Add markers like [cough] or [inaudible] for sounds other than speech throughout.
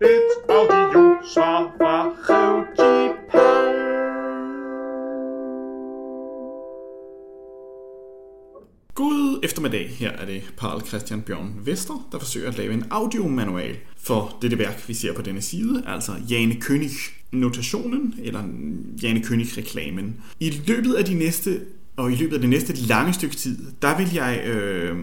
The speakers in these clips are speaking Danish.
Et audio svar fra Røvjipal. God eftermiddag. Her er det Paul Christian Bjørn Vester, der forsøger at lave en audiomanual for dette værk, vi ser på denne side, altså Jane König notationen eller Jane König reklamen. I løbet af de næste og i løbet af det næste lange stykke tid, der vil jeg øh,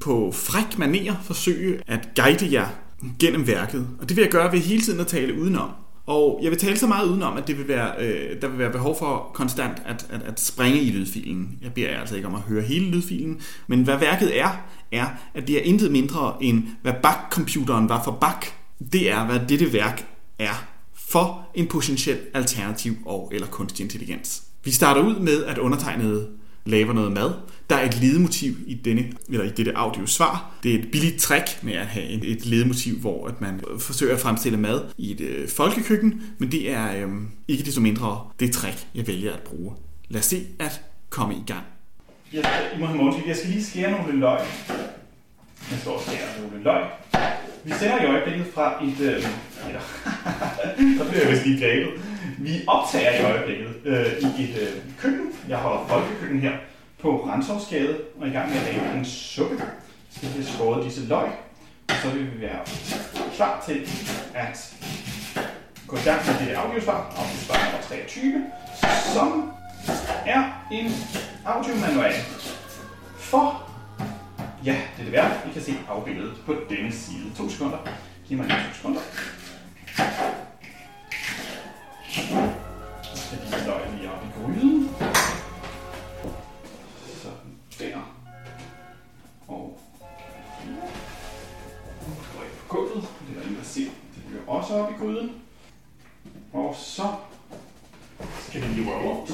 på fræk maner forsøge at guide jer gennem værket. Og det vil jeg gøre ved hele tiden at tale udenom. Og jeg vil tale så meget udenom, at det vil være, øh, der vil være behov for konstant at, at, at springe i lydfilen. Jeg beder jer altså ikke om at høre hele lydfilen, men hvad værket er, er, at det er intet mindre end, hvad Bach-computeren var for Bach. Det er, hvad dette værk er for en potentiel alternativ og eller kunstig intelligens. Vi starter ud med, at undertegnede laver noget mad. Der er et ledemotiv i, denne, eller i dette audiosvar. Det er et billigt trick med at have et ledemotiv, hvor at man forsøger at fremstille mad i et øh, folkekøkken, men det er øh, ikke desto mindre det trick, jeg vælger at bruge. Lad os se at komme i gang. Jeg, I må have jeg skal lige skære nogle løg. Jeg står og skærer nogle løg. Vi sender i øjeblikket fra et... Øh, ja, der bliver jeg vist lige grebet. Vi optager i øjeblikket øh, i et øh, køkken. Jeg holder folkekøkken her på Rensovsgade og er i gang med at lave en suppe. Så vi har skåret disse løg, og så vil vi være klar til at gå i gang med det audiosvar, audiosvar nummer 23, som er en audiomanual for Ja, det er det værd. I kan se afbildet på denne side. To sekunder. Giv mig lige to sekunder. Så skal de løg lige op i gryden. Sådan der. Og nu går jeg på gulvet. Det er ingen, der ser. Det bliver også op i gryden. Og så skal vi lige røre rundt.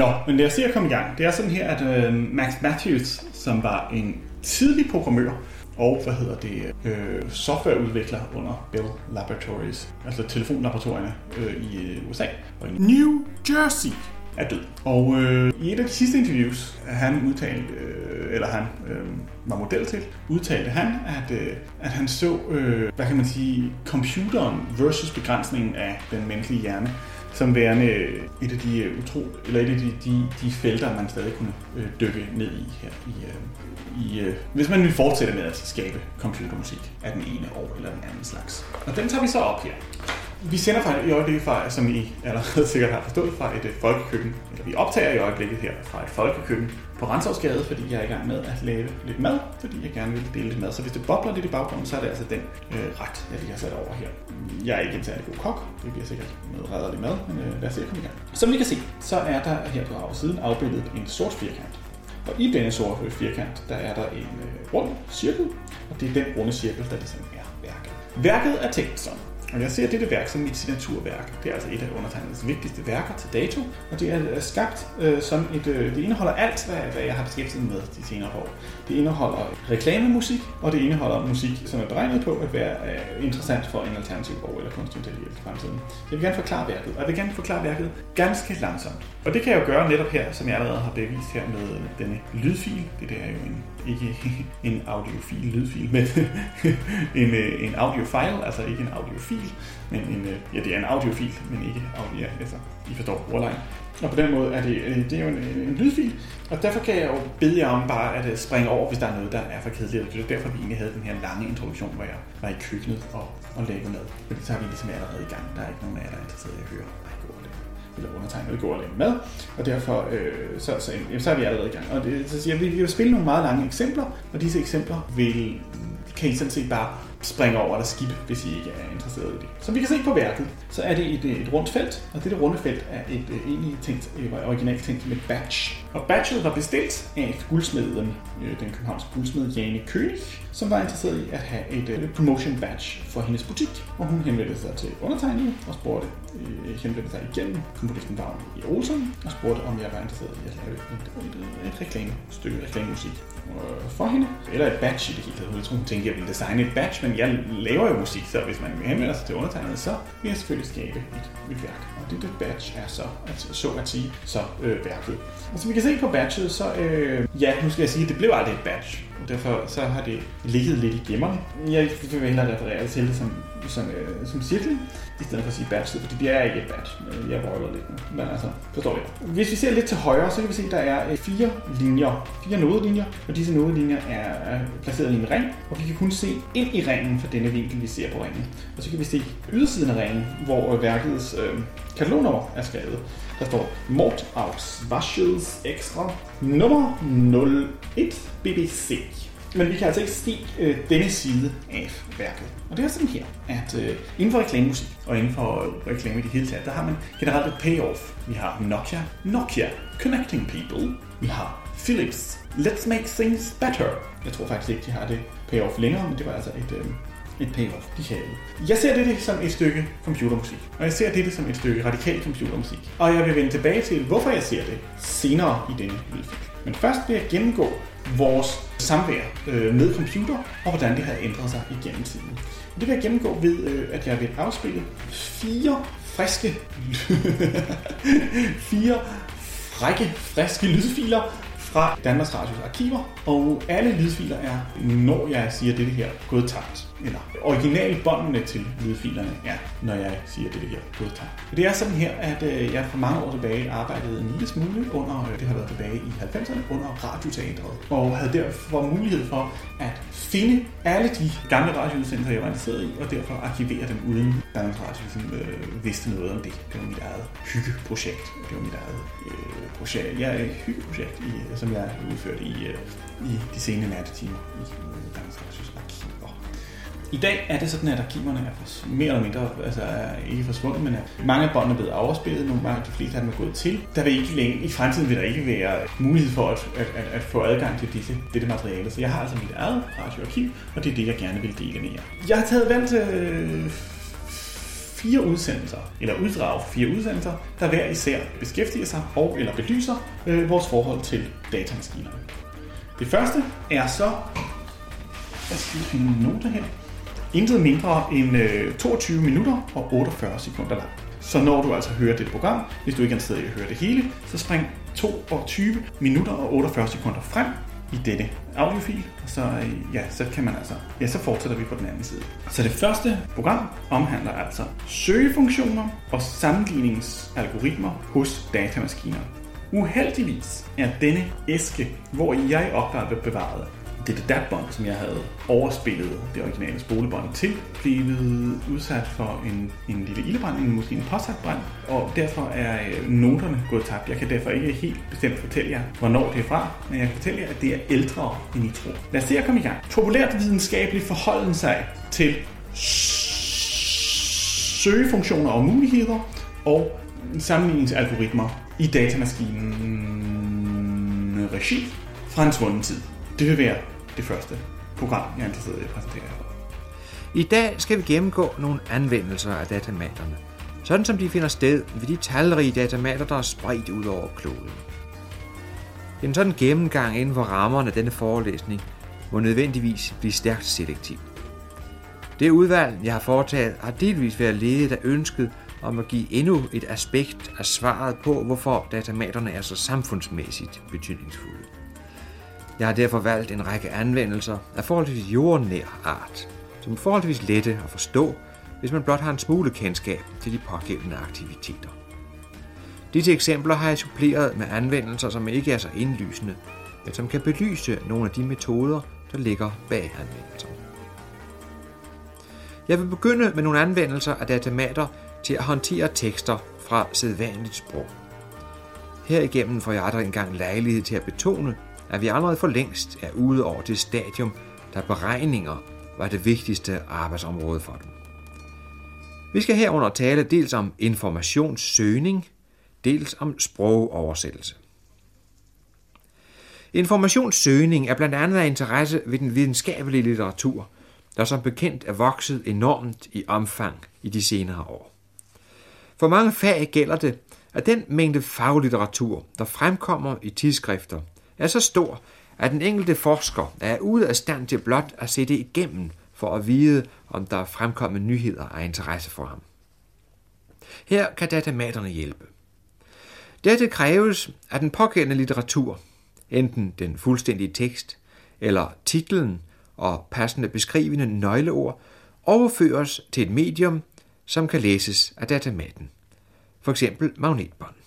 Nå, men lad os se at komme i gang. Det er sådan her, at øh, Max Matthews, som var en tidlig programmør, og hvad hedder det, øh, softwareudvikler under Bell Laboratories, altså telefonlaboratorierne øh, i øh, USA og i New Jersey er død. Og øh, i et af de sidste interviews, han udtalte, øh, eller han øh, var model til, udtalte han, at, øh, at han så, øh, hvad kan man sige, computeren versus begrænsningen af den menneskelige hjerne som værende øh, et af de øh, utro, eller et af de, de, de felter, man stadig kunne øh, dykke ned i her. I, øh, i, øh, hvis man vil fortsætter med at skabe computermusik af den ene år eller den anden slags. Og den tager vi så op her. Vi sender fra i øjeblikket fra, som I allerede sikkert har forstået, fra et øh, folkekøkken. Eller vi optager i øjeblikket her fra et folkekøkken på Rensovsgade, fordi jeg er i gang med at lave lidt mad, fordi jeg gerne vil dele lidt mad. Så hvis det bobler lidt i baggrunden, så er det altså den øh, ret, jeg lige har sat over her. Jeg er ikke en særlig god kok, det bliver sikkert noget rædderlig mad, men øh, lad os se at komme i gang. Som vi kan se, så er der her på siden afbildet en sort firkant. Og i denne sorte firkant, der er der en øh, rund cirkel, og det er den runde cirkel, der ligesom er værket. Værket er tænkt sådan, og jeg ser dette værk som mit signaturværk. Det er altså et af undertegnets vigtigste værker til dato, og det er øh, skabt øh, som et... Øh, det indeholder alt, hvad, hvad jeg har beskæftiget med de senere år. Det indeholder reklamemusik, og det indeholder musik, som er beregnet på at være øh, interessant for en alternativ borger eller kunstig i fremtiden. Så jeg vil gerne forklare værket, og jeg vil gerne forklare værket ganske langsomt. Og det kan jeg jo gøre netop her, som jeg allerede har bevist her med øh, denne lydfil. Det der er jo en, ikke [laughs] en audiofil lydfil, men [laughs] en, øh, en audiofile, altså ikke en audiofil, men en, øh, ja, det er en audiofil, men ikke audio, altså I forstår ordlejen. Og på den måde er det, øh, det er jo en, øh, en lydfil, og derfor kan jeg jo bede jer om bare at springe over, hvis der er noget, der er for kedeligt. Det er derfor, vi egentlig havde den her lange introduktion, hvor jeg var i køkkenet og, og lavede mad. Fordi så er vi ligesom allerede i gang. Der er ikke nogen af jer, der er interesseret i at høre eller undertegnet går og lave mad, og derfor øh, så, så, jamen, så er vi allerede i gang. Og det, så siger jeg, vi vil spille nogle meget lange eksempler, og disse eksempler vil, kan I sådan set bare springe over eller skip, hvis I ikke er interesseret i det. Som vi kan se på værket, så er det et, et rundt felt, og dette runde felt er et, et egentlig tænkt, øh, originalt tænkt med batch. Og batchet var bestilt af guldsmeden, øh, den københavnske guldsmed Jane König, som var interesseret i at have et et promotion badge for hendes butik. Og hun henvendte sig til undertegnet og spurgte, uh, henvendte sig igennem komponisten Vagn i e. Olsen og spurgte, om jeg var interesseret i at lave et, et, et reklamestykke, reklamemusik øh, for hende. Eller et badge i det hele taget. Jeg tror, hun tænkte, at jeg ville designe et badge, men jeg laver jo musik, så hvis man henvender sig til undertegnet, så vil jeg selvfølgelig skabe et, et værk. Og det, det badge er så, at, så at sige, så øh, værket. Og som vi kan se på badget, så øh, ja, nu skal jeg sige, at det blev aldrig et badge. Og derfor så har det ligget lidt i gemmerne. Jeg vil hellere referere til det som, som, øh, som cirkel, i stedet for at sige bachelor, fordi det er ikke et badge. Jeg røver lidt nu, men altså, forstår jeg. Hvis vi ser lidt til højre, så kan vi se, at der er øh, fire linjer, fire nodelinjer, og disse nodelinjer er placeret i en ring, og vi kan kun se ind i ringen fra denne vinkel, vi ser på ringen. Og så kan vi se ydersiden af ringen, hvor øh, værkets øh, katalognummer er skrevet. Der står Mort aus Waschels Extra nummer 01 BBC. Men vi kan altså ikke se øh, denne side af værket. Og det er sådan her, at øh, inden for reklamemusik og inden for reklame i det hele taget, der har man generelt et payoff. Vi har Nokia, Nokia, Connecting People. Vi har Philips, Let's Make Things Better. Jeg tror faktisk ikke, de har det payoff længere, men det var altså et, øh, et payoff, de havde. Jeg ser dette som et stykke computermusik, og jeg ser dette som et stykke radikal computermusik. Og jeg vil vende tilbage til, hvorfor jeg ser det senere i denne lydfil. Men først vil jeg gennemgå vores samvær øh, med computer, og hvordan det har ændret sig igennem tiden. Det vil jeg gennemgå ved, øh, at jeg vil afspille fire friske, [laughs] fire frække, friske lydfiler fra Danmarks Radios arkiver, og alle lydfiler er, når jeg siger det her, gået tabt. Eller originalbåndene til lydfilerne ja, når jeg siger det her, gået. Det er sådan her, at øh, jeg for mange år tilbage arbejdede en lille smule under, øh, det har været tilbage i 90'erne, under radioteatret, og havde derfor mulighed for at finde alle de gamle radioudsendelser, jeg var interesseret i, og derfor arkivere dem uden Danmarks Radio ligesom, øh, vidste noget om det. Det var mit eget hyggeprojekt. Det var mit eget øh, projekt. Ja, et hyggeprojekt, i, som jeg udførte i, øh, i de sene nattetimer i øh, Danmarks Radio. I dag er det sådan, at arkiverne er mere eller mindre, altså er ikke forsvundet, men er mange af båndene er blevet overspillet, nogle af de fleste af dem er gået til. Der vil ikke længe, i fremtiden vil der ikke være mulighed for at, at, at, at få adgang til disse, dette materiale. Så jeg har altså mit eget radioarkiv, og det er det, jeg gerne vil dele med jer. Jeg har taget valgt øh, fire udsendelser, eller uddrag for fire udsendelser, der hver især beskæftiger sig og eller belyser øh, vores forhold til datamaskinerne. Det første er så, jeg skal finde en note her, intet mindre end øh, 22 minutter og 48 sekunder lang. Så når du altså hører det program, hvis du ikke er interesseret i at høre det hele, så spring 22 minutter og 48 sekunder frem i dette audiofil, så, øh, ja, så kan man altså, ja, så fortsætter vi på den anden side. Så det første program omhandler altså søgefunktioner og sammenligningsalgoritmer hos datamaskiner. Uheldigvis er denne æske, hvor jeg opdager bevaret, det datbånd, som jeg havde overspillet det originale spolebånd til, blevet udsat for en, en lille ildebrand, en, måske en påsatbrand, og derfor er øh, noterne gået tabt. Jeg kan derfor ikke helt bestemt fortælle jer, hvornår det er fra, men jeg kan fortælle jer, at det er ældre, end I tror. Lad os se at komme i gang. Populært videnskabeligt forholden sig til søgefunktioner og muligheder og sammenligningsalgoritmer i datamaskinen regi fra en svunden tid. Det vil være det første program, jeg er interesseret i at præsentere jer for. I dag skal vi gennemgå nogle anvendelser af datamaterne, sådan som de finder sted ved de talrige datamater, der er spredt ud over kloden. En sådan gennemgang inden for rammerne af denne forelæsning må nødvendigvis blive stærkt selektiv. Det udvalg, jeg har foretaget, har delvis været ledet af ønsket om at give endnu et aspekt af svaret på, hvorfor datamaterne er så samfundsmæssigt betydningsfulde. Jeg har derfor valgt en række anvendelser af forholdsvis jordnær art, som er forholdsvis lette at forstå, hvis man blot har en smule kendskab til de pågældende aktiviteter. Disse eksempler har jeg suppleret med anvendelser, som ikke er så indlysende, men som kan belyse nogle af de metoder, der ligger bag anvendelserne. Jeg vil begynde med nogle anvendelser af datamater til at håndtere tekster fra sædvanligt sprog. Herigennem får jeg aldrig engang lejlighed til at betone, at vi allerede for længst er ude over det stadium, der beregninger var det vigtigste arbejdsområde for dem. Vi skal herunder tale dels om informationssøgning, dels om sprogoversættelse. Informationssøgning er blandt andet af interesse ved den videnskabelige litteratur, der som bekendt er vokset enormt i omfang i de senere år. For mange fag gælder det, at den mængde faglitteratur, der fremkommer i tidsskrifter, er så stor, at den enkelte forsker er ude af stand til blot at se det igennem for at vide, om der er fremkommet nyheder af interesse for ham. Her kan datamaterne hjælpe. Dette kræves, at den pågældende litteratur, enten den fuldstændige tekst eller titlen og passende beskrivende nøgleord, overføres til et medium, som kan læses af datamaten, for eksempel magnetbånd.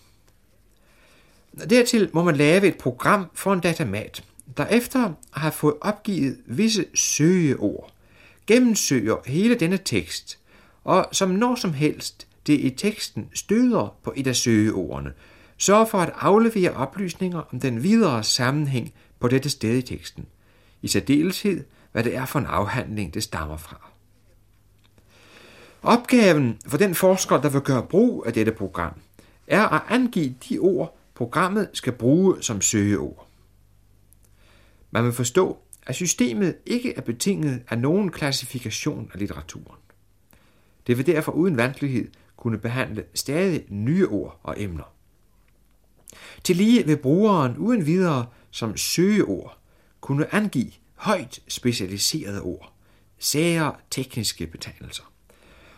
Dertil må man lave et program for en datamat, der efter at have fået opgivet visse søgeord, gennemsøger hele denne tekst, og som når som helst det i teksten støder på et af søgeordene, sørger for at aflevere oplysninger om den videre sammenhæng på dette sted i teksten. I særdeleshed, hvad det er for en afhandling, det stammer fra. Opgaven for den forsker, der vil gøre brug af dette program, er at angive de ord, programmet skal bruge som søgeord. Man vil forstå, at systemet ikke er betinget af nogen klassifikation af litteraturen. Det vil derfor uden vanskelighed kunne behandle stadig nye ord og emner. Til lige vil brugeren uden videre som søgeord kunne angive højt specialiserede ord, sære tekniske betegnelser,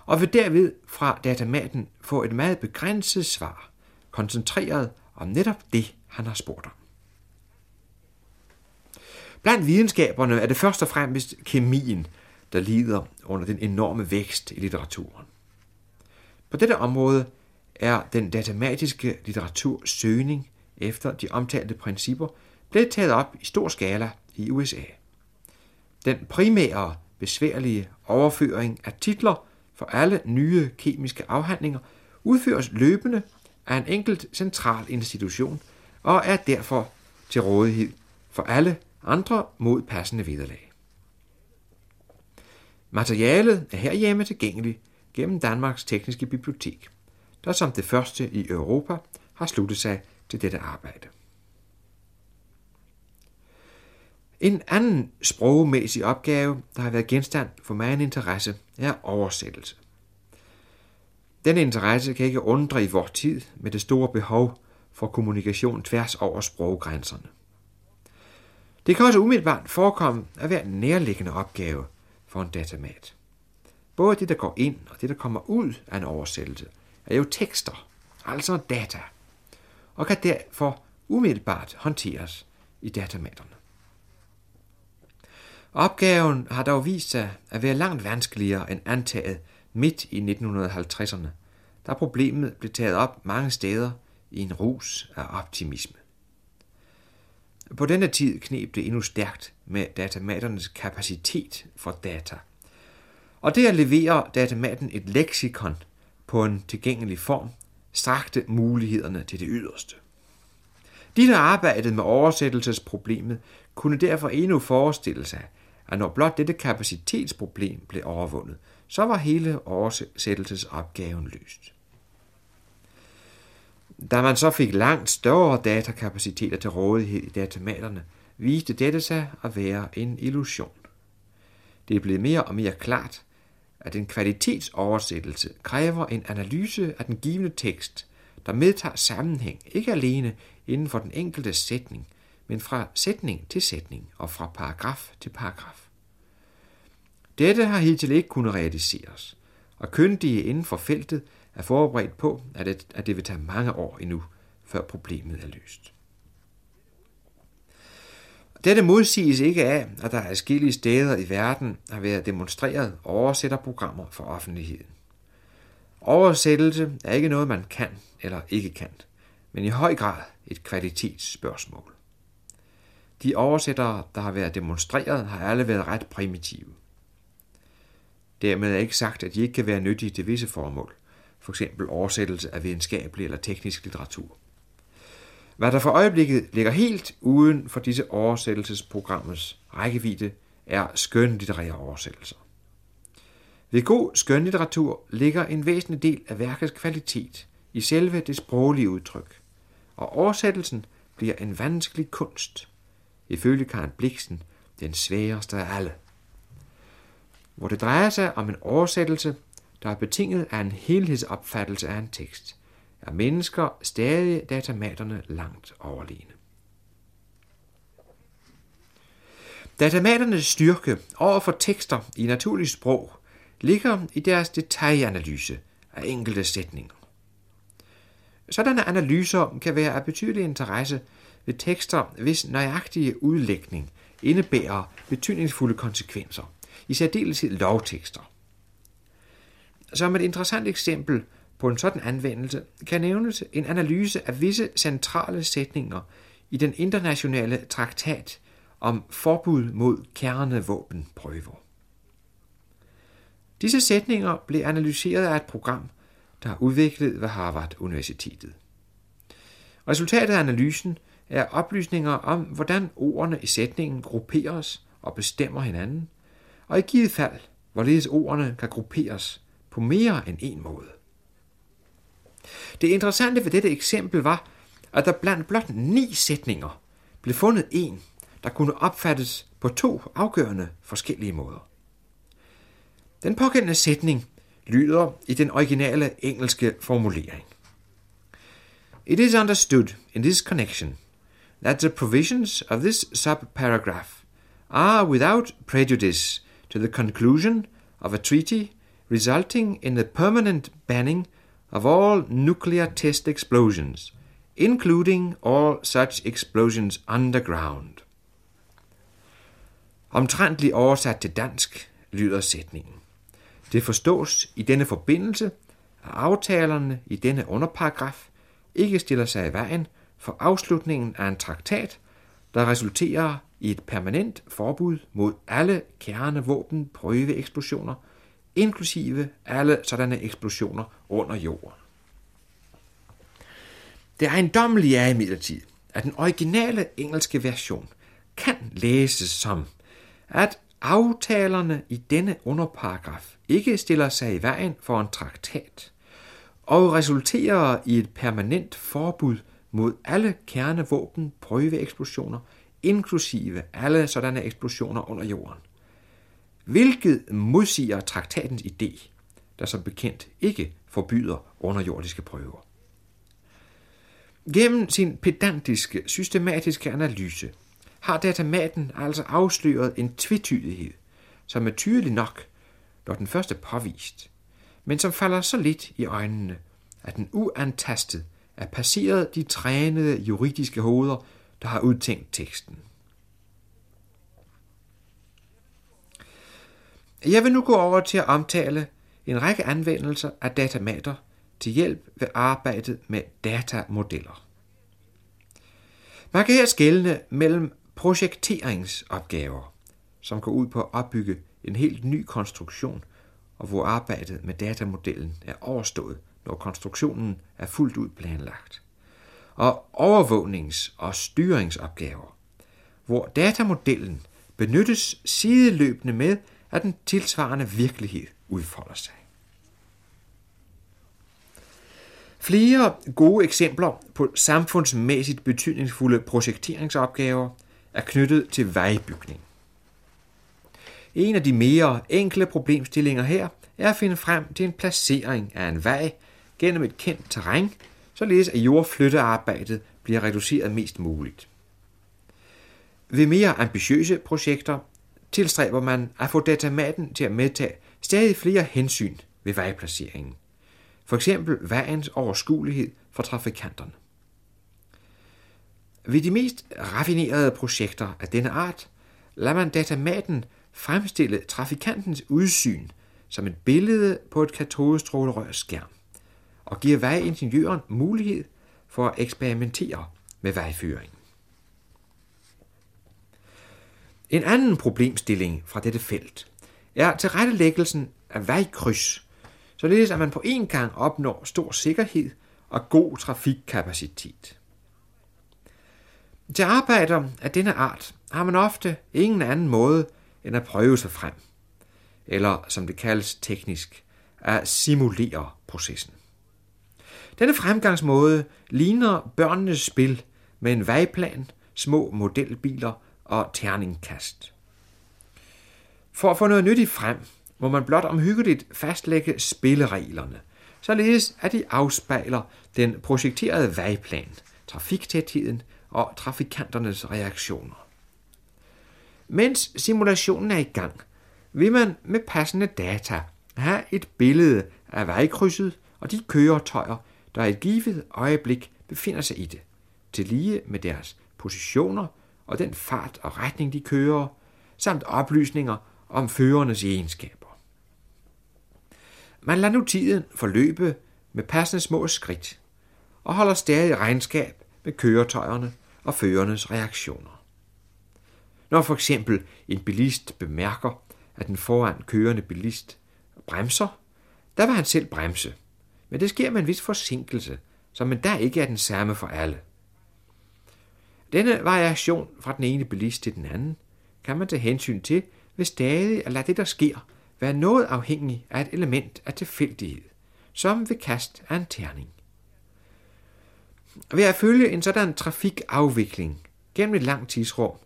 og vil derved fra datamaten få et meget begrænset svar, koncentreret om netop det, han har spurgt om. Blandt videnskaberne er det først og fremmest kemien, der lider under den enorme vækst i litteraturen. På dette område er den datamatiske litteraturs søgning efter de omtalte principper blevet taget op i stor skala i USA. Den primære besværlige overføring af titler for alle nye kemiske afhandlinger udføres løbende af en enkelt central institution og er derfor til rådighed for alle andre mod passende vederlag. Materialet er herhjemme tilgængeligt gennem Danmarks Tekniske Bibliotek, der som det første i Europa har sluttet sig til dette arbejde. En anden sprogmæssig opgave, der har været genstand for meget interesse, er oversættelse. Denne interesse kan ikke undre i vores tid med det store behov for kommunikation tværs over sproggrænserne. Det kan også umiddelbart forekomme at være en nærliggende opgave for en datamat. Både det, der går ind og det, der kommer ud af en oversættelse, er jo tekster, altså data, og kan derfor umiddelbart håndteres i datamaterne. Opgaven har dog vist sig at være langt vanskeligere end antaget midt i 1950'erne, da problemet blev taget op mange steder i en rus af optimisme. På denne tid knep det endnu stærkt med datamaternes kapacitet for data. Og det at levere datamaten et leksikon på en tilgængelig form, strakte mulighederne til det yderste. De, der arbejdede med oversættelsesproblemet, kunne derfor endnu forestille sig, at når blot dette kapacitetsproblem blev overvundet, så var hele oversættelsesopgaven løst. Da man så fik langt større datakapaciteter til rådighed i datamaterne, viste dette sig at være en illusion. Det er blevet mere og mere klart, at en kvalitetsoversættelse kræver en analyse af den givende tekst, der medtager sammenhæng ikke alene inden for den enkelte sætning, men fra sætning til sætning og fra paragraf til paragraf. Dette har hidtil ikke kunnet realiseres, og kyndige inden for feltet er forberedt på, at det, at det vil tage mange år endnu, før problemet er løst. Dette modsiges ikke af, at der er forskellige steder i verden har været demonstreret oversætterprogrammer for offentligheden. Oversættelse er ikke noget, man kan eller ikke kan, men i høj grad et kvalitetsspørgsmål. De oversættere, der har været demonstreret, har alle været ret primitive. Dermed er ikke sagt, at de ikke kan være nyttige til visse formål, f.eks. oversættelse af videnskabelig eller teknisk litteratur. Hvad der for øjeblikket ligger helt uden for disse oversættelsesprogrammets rækkevidde, er skønlitterære oversættelser. Ved god skønlitteratur ligger en væsentlig del af værkets kvalitet i selve det sproglige udtryk, og oversættelsen bliver en vanskelig kunst. Ifølge Karen Bliksen den sværeste af alle. Hvor det drejer sig om en oversættelse, der er betinget af en helhedsopfattelse af en tekst, er mennesker stadig datamaterne langt overlegne. Datamaternes styrke over for tekster i naturligt sprog ligger i deres detaljanalyse af enkelte sætninger. Sådanne analyser kan være af betydelig interesse ved tekster, hvis nøjagtige udlægning indebærer betydningsfulde konsekvenser, i særdeleshed lovtekster. Som et interessant eksempel på en sådan anvendelse kan nævnes en analyse af visse centrale sætninger i den internationale traktat om forbud mod kernevåbenprøver. Disse sætninger blev analyseret af et program, der er udviklet ved Harvard Universitetet. Resultatet af analysen er oplysninger om, hvordan ordene i sætningen grupperes og bestemmer hinanden, og i givet fald, hvorledes ordene kan grupperes på mere end en måde. Det interessante ved dette eksempel var, at der blandt blot ni sætninger blev fundet en, der kunne opfattes på to afgørende forskellige måder. Den pågældende sætning lyder i den originale engelske formulering. It is understood in this connection that the provisions of this subparagraph are without prejudice to the conclusion of a treaty resulting in the permanent banning of all nuclear test explosions, including all such explosions underground. Omtrentligt oversat til dansk lyder sætningen. Det forstås i denne forbindelse, at aftalerne i denne underparagraf ikke stiller sig i vejen for afslutningen af en traktat, der resulterer et permanent forbud mod alle kernevåben prøveeksplosioner, inklusive alle sådanne eksplosioner under jorden. Det ejendommelige er imidlertid, at den originale engelske version kan læses som, at aftalerne i denne underparagraf ikke stiller sig i vejen for en traktat og resulterer i et permanent forbud mod alle kernevåben prøveeksplosioner, inklusive alle sådanne eksplosioner under jorden. Hvilket modsiger traktatens idé, der som bekendt ikke forbyder underjordiske prøver. Gennem sin pedantiske, systematiske analyse har datamaten altså afsløret en tvetydighed, som er tydelig nok, når den første er påvist, men som falder så lidt i øjnene, at den uantastet er passeret de trænede juridiske hoveder, der har udtænkt teksten. Jeg vil nu gå over til at omtale en række anvendelser af datamater til hjælp ved arbejdet med datamodeller. Man kan her skelne mellem projekteringsopgaver, som går ud på at opbygge en helt ny konstruktion, og hvor arbejdet med datamodellen er overstået, når konstruktionen er fuldt ud planlagt. Og overvågnings- og styringsopgaver, hvor datamodellen benyttes sideløbende med, at den tilsvarende virkelighed udfolder sig. Flere gode eksempler på samfundsmæssigt betydningsfulde projekteringsopgaver er knyttet til vejbygning. En af de mere enkle problemstillinger her er at finde frem til en placering af en vej gennem et kendt terræn, således at jordflyttearbejdet bliver reduceret mest muligt. Ved mere ambitiøse projekter tilstræber man at få datamaten til at medtage stadig flere hensyn ved vejplaceringen. For eksempel vejens overskuelighed for trafikanterne. Ved de mest raffinerede projekter af denne art lader man datamaten fremstille trafikantens udsyn som et billede på et katodestrålerørs skærm og giver vejingeniøren mulighed for at eksperimentere med vejføring. En anden problemstilling fra dette felt er tilrettelæggelsen af vejkryds, således at man på en gang opnår stor sikkerhed og god trafikkapacitet. Til arbejder af denne art har man ofte ingen anden måde end at prøve sig frem, eller som det kaldes teknisk, at simulere processen. Denne fremgangsmåde ligner børnenes spil med en vejplan, små modelbiler og terningkast. For at få noget nyttigt frem, må man blot omhyggeligt fastlægge spillereglerne, således at de afspejler den projekterede vejplan, trafiktætheden og trafikanternes reaktioner. Mens simulationen er i gang, vil man med passende data have et billede af vejkrydset og de køretøjer, der i et givet øjeblik befinder sig i det, til lige med deres positioner og den fart og retning, de kører, samt oplysninger om førernes egenskaber. Man lader nu tiden forløbe med passende små skridt, og holder stadig regnskab med køretøjerne og førernes reaktioner. Når for eksempel en bilist bemærker, at den foran kørende bilist bremser, der vil han selv bremse. Men det sker med en vis forsinkelse, som endda ikke er den samme for alle. Denne variation fra den ene bilist til den anden kan man tage hensyn til ved stadig at lade det, der sker, være noget afhængig af et element af tilfældighed, som ved kast af en terning. Ved at følge en sådan trafikafvikling gennem et langt tidsrum,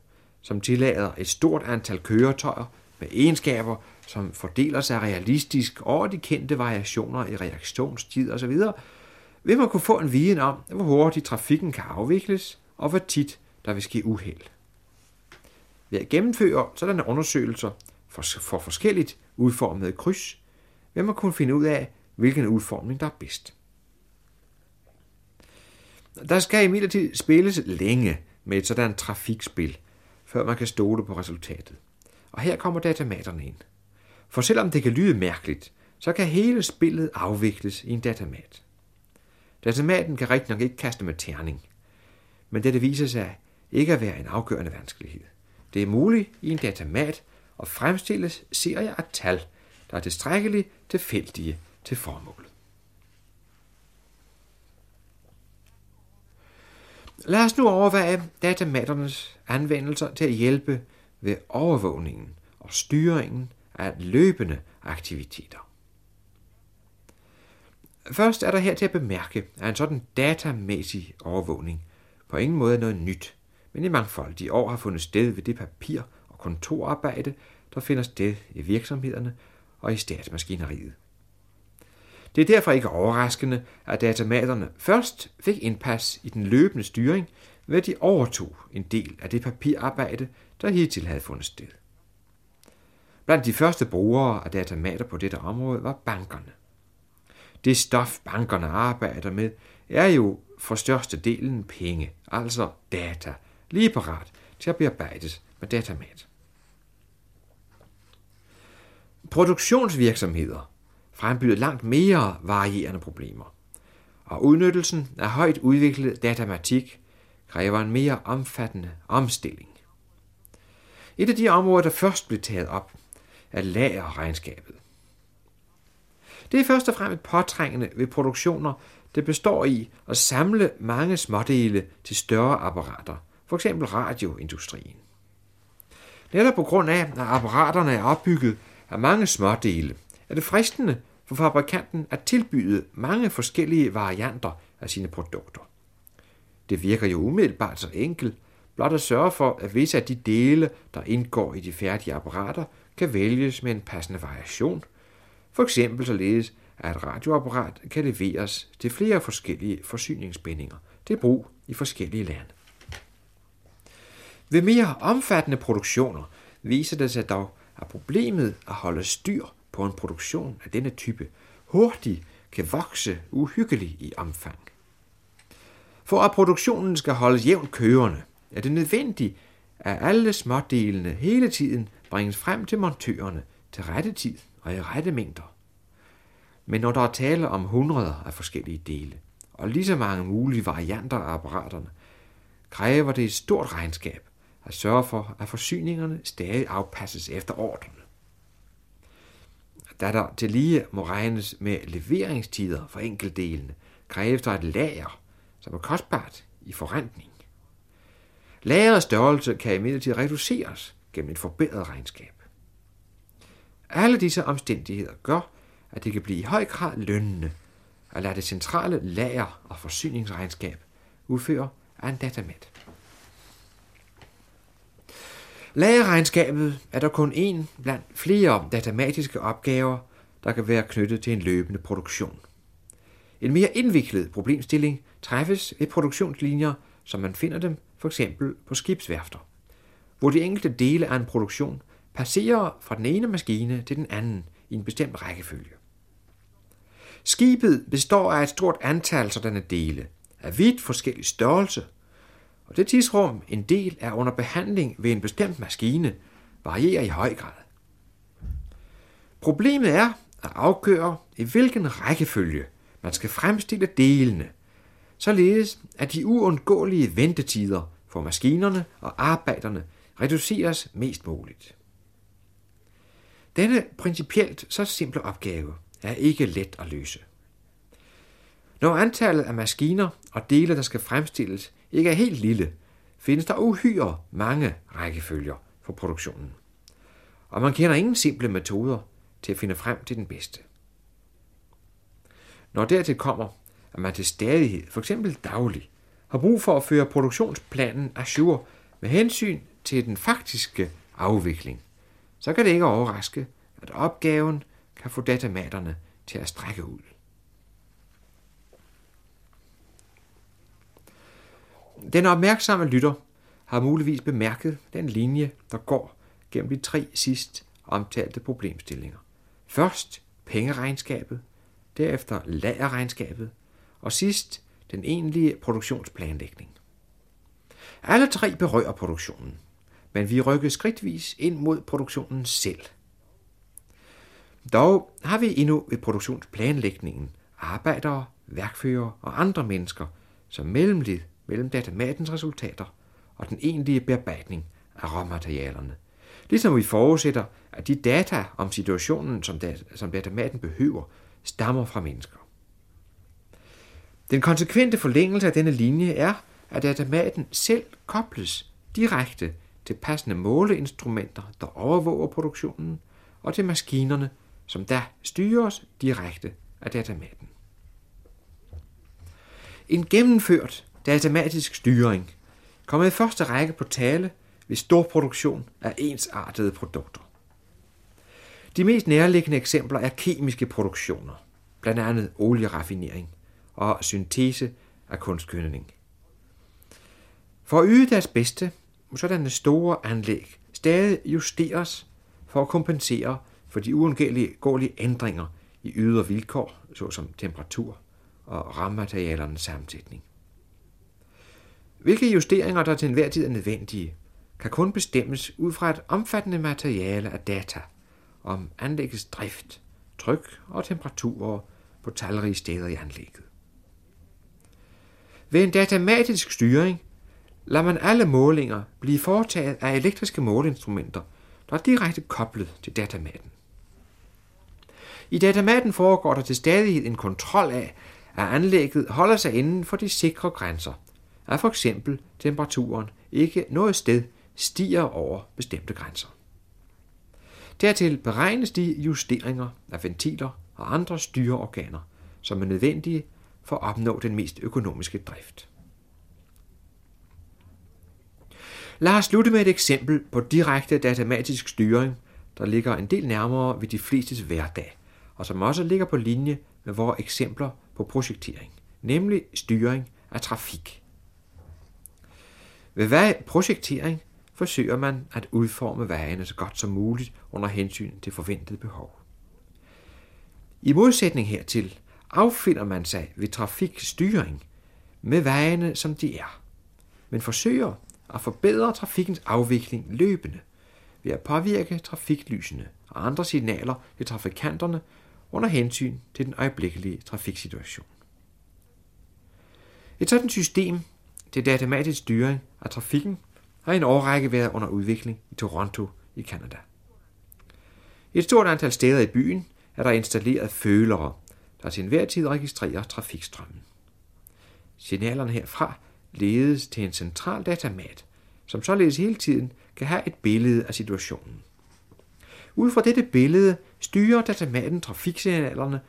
som tillader et stort antal køretøjer med egenskaber, som fordeler sig realistisk over de kendte variationer i reaktionstid osv., vil man kunne få en viden om, hvor hurtigt trafikken kan afvikles, og hvor tit der vil ske uheld. Ved at gennemføre sådanne undersøgelser for, for forskelligt udformede kryds, vil man kunne finde ud af, hvilken udformning der er bedst. Der skal imidlertid spilles længe med et sådan trafikspil, før man kan stole på resultatet. Og her kommer datamaterne ind. For selvom det kan lyde mærkeligt, så kan hele spillet afvikles i en datamat. Datamaten kan rigtig nok ikke kaste med terning, men det viser sig ikke at være en afgørende vanskelighed. Det er muligt i en datamat at fremstille serier af tal, der er tilstrækkeligt tilfældige til formålet. Lad os nu overveje datamaternes anvendelser til at hjælpe ved overvågningen og styringen af løbende aktiviteter. Først er der her til at bemærke, at en sådan datamæssig overvågning på ingen måde er noget nyt, men i mangfoldige år har fundet sted ved det papir- og kontorarbejde, der finder sted i virksomhederne og i statsmaskineriet. Det er derfor ikke overraskende, at datamaterne først fik indpas i den løbende styring, ved at de overtog en del af det papirarbejde, der hidtil havde fundet sted. Blandt de første brugere af datamater på dette område var bankerne. Det stof, bankerne arbejder med, er jo for største delen penge, altså data, lige parat til at bearbejdes med datamat. Produktionsvirksomheder frembyder langt mere varierende problemer, og udnyttelsen af højt udviklet datamatik kræver en mere omfattende omstilling. Et af de områder, der først blev taget op, af lagerregnskabet. Det er først og fremmest påtrængende ved produktioner, det består i at samle mange smådele til større apparater, f.eks. radioindustrien. Netop på grund af, at apparaterne er opbygget af mange smådele, er det fristende for fabrikanten at tilbyde mange forskellige varianter af sine produkter. Det virker jo umiddelbart så enkelt, blot at sørge for, at visse af de dele, der indgår i de færdige apparater, kan vælges med en passende variation. For eksempel således, at et radioapparat kan leveres til flere forskellige forsyningsbindinger til brug i forskellige lande. Ved mere omfattende produktioner viser det sig dog, at problemet at holde styr på en produktion af denne type hurtigt kan vokse uhyggeligt i omfang. For at produktionen skal holdes jævnt kørende, er det nødvendigt, at alle smådelene hele tiden bringes frem til montørerne til rette tid og i rette mængder. Men når der er tale om hundreder af forskellige dele, og lige så mange mulige varianter af apparaterne, kræver det et stort regnskab at sørge for, at forsyningerne stadig afpasses efter ordrene. Da der til lige må regnes med leveringstider for enkeltdelene, kræves der et lager, som er kostbart i forrentning. Lagerets størrelse kan imidlertid reduceres gennem et forbedret regnskab. Alle disse omstændigheder gør, at det kan blive i høj grad lønnende at lade det centrale lager- og forsyningsregnskab udføre af en datamat. Lagerregnskabet er der kun en blandt flere datamatiske opgaver, der kan være knyttet til en løbende produktion. En mere indviklet problemstilling træffes ved produktionslinjer, som man finder dem for eksempel på skibsværfter, hvor de enkelte dele af en produktion passerer fra den ene maskine til den anden i en bestemt rækkefølge. Skibet består af et stort antal sådanne dele, af vidt forskellig størrelse, og det tidsrum, en del er under behandling ved en bestemt maskine, varierer i høj grad. Problemet er at afgøre, i hvilken rækkefølge man skal fremstille delene, således at de uundgåelige ventetider for maskinerne og arbejderne reduceres mest muligt. Denne principielt så simple opgave er ikke let at løse. Når antallet af maskiner og dele, der skal fremstilles, ikke er helt lille, findes der uhyre mange rækkefølger for produktionen. Og man kender ingen simple metoder til at finde frem til den bedste. Når dertil kommer, at man til stadighed, f.eks. daglig, har brug for at føre produktionsplanen ajour med hensyn til den faktiske afvikling, så kan det ikke overraske, at opgaven kan få datamaterne til at strække ud. Den opmærksomme lytter har muligvis bemærket den linje, der går gennem de tre sidst omtalte problemstillinger. Først pengeregnskabet, derefter lagerregnskabet, og sidst den egentlige produktionsplanlægning. Alle tre berører produktionen, men vi rykker skridtvis ind mod produktionen selv. Dog har vi endnu ved produktionsplanlægningen arbejdere, værkfører og andre mennesker som mellemled mellem datamatens resultater og den egentlige bearbejdning af råmaterialerne. Ligesom vi forudsætter, at de data om situationen, som, dat- som datamaten behøver, stammer fra mennesker. Den konsekvente forlængelse af denne linje er, at datamaten selv kobles direkte til passende måleinstrumenter, der overvåger produktionen, og til maskinerne, som der styres direkte af datamaten. En gennemført datamatisk styring kommer i første række på tale ved stor produktion af ensartede produkter. De mest nærliggende eksempler er kemiske produktioner. blandt andet olieraffinering og syntese af kunstgødning. For at yde deres bedste, må sådanne store anlæg stadig justeres for at kompensere for de uundgåelige ændringer i ydre vilkår, såsom temperatur og rammaterialernes sammensætning. Hvilke justeringer, der til enhver tid er nødvendige, kan kun bestemmes ud fra et omfattende materiale af data om anlæggets drift, tryk og temperaturer på talrige steder i anlægget. Ved en datamatisk styring lader man alle målinger blive foretaget af elektriske måleinstrumenter, der er direkte koblet til datamaten. I datamaten foregår der til stadighed en kontrol af, at anlægget holder sig inden for de sikre grænser, at for eksempel temperaturen ikke noget sted stiger over bestemte grænser. Dertil beregnes de justeringer af ventiler og andre styreorganer, som er nødvendige for at opnå den mest økonomiske drift. Lad os slutte med et eksempel på direkte datamatisk styring, der ligger en del nærmere ved de flestes hverdag, og som også ligger på linje med vores eksempler på projektering, nemlig styring af trafik. Ved hver projektering forsøger man at udforme vejene så godt som muligt under hensyn til forventet behov. I modsætning hertil affinder man sig ved trafikstyring med vejene som de er, men forsøger at forbedre trafikkens afvikling løbende ved at påvirke trafiklysene og andre signaler til trafikanterne under hensyn til den øjeblikkelige trafiksituation. Et sådan system til datamatisk styring af trafikken har i en årrække været under udvikling i Toronto i Canada. Et stort antal steder i byen er der installeret følere, der til enhver tid registrerer trafikstrømmen. Signalerne herfra ledes til en central datamat, som således hele tiden kan have et billede af situationen. Ud fra dette billede styrer datamaten trafiksignalerne,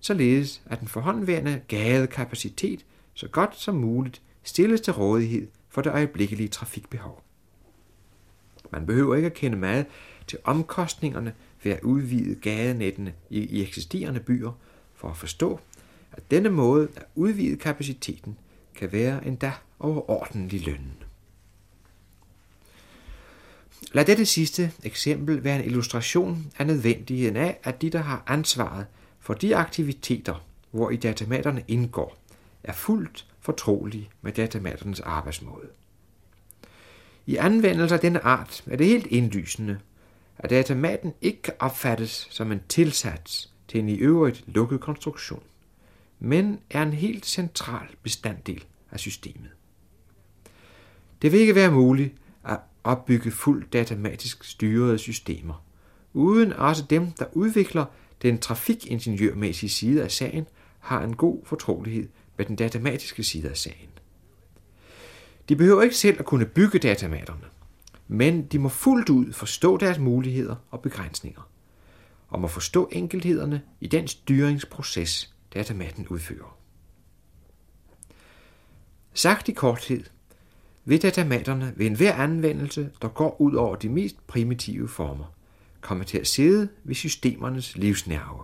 således at den forhåndværende gadekapacitet så godt som muligt stilles til rådighed for det øjeblikkelige trafikbehov. Man behøver ikke at kende meget til omkostningerne ved at udvide gadenettene i eksisterende byer for at forstå, at denne måde at udvide kapaciteten kan være endda overordentlig lønnen. Lad dette sidste eksempel være en illustration af nødvendigheden af, at de, der har ansvaret for de aktiviteter, hvor i datamaterne indgår, er fuldt fortrolige med datamaternes arbejdsmåde. I anvendelse af denne art er det helt indlysende, at datamaten ikke kan opfattes som en tilsats til en i øvrigt lukket konstruktion, men er en helt central bestanddel af systemet. Det vil ikke være muligt at opbygge fuldt datamatisk styrede systemer, uden også dem, der udvikler den trafikingeniørmæssige side af sagen, har en god fortrolighed med den datamatiske side af sagen. De behøver ikke selv at kunne bygge datamaterne, men de må fuldt ud forstå deres muligheder og begrænsninger, om at forstå enkelthederne i den styringsproces, datamaten udfører. Sagt i korthed, vil datamaterne ved enhver anvendelse, der går ud over de mest primitive former, komme til at sidde ved systemernes livsnerve.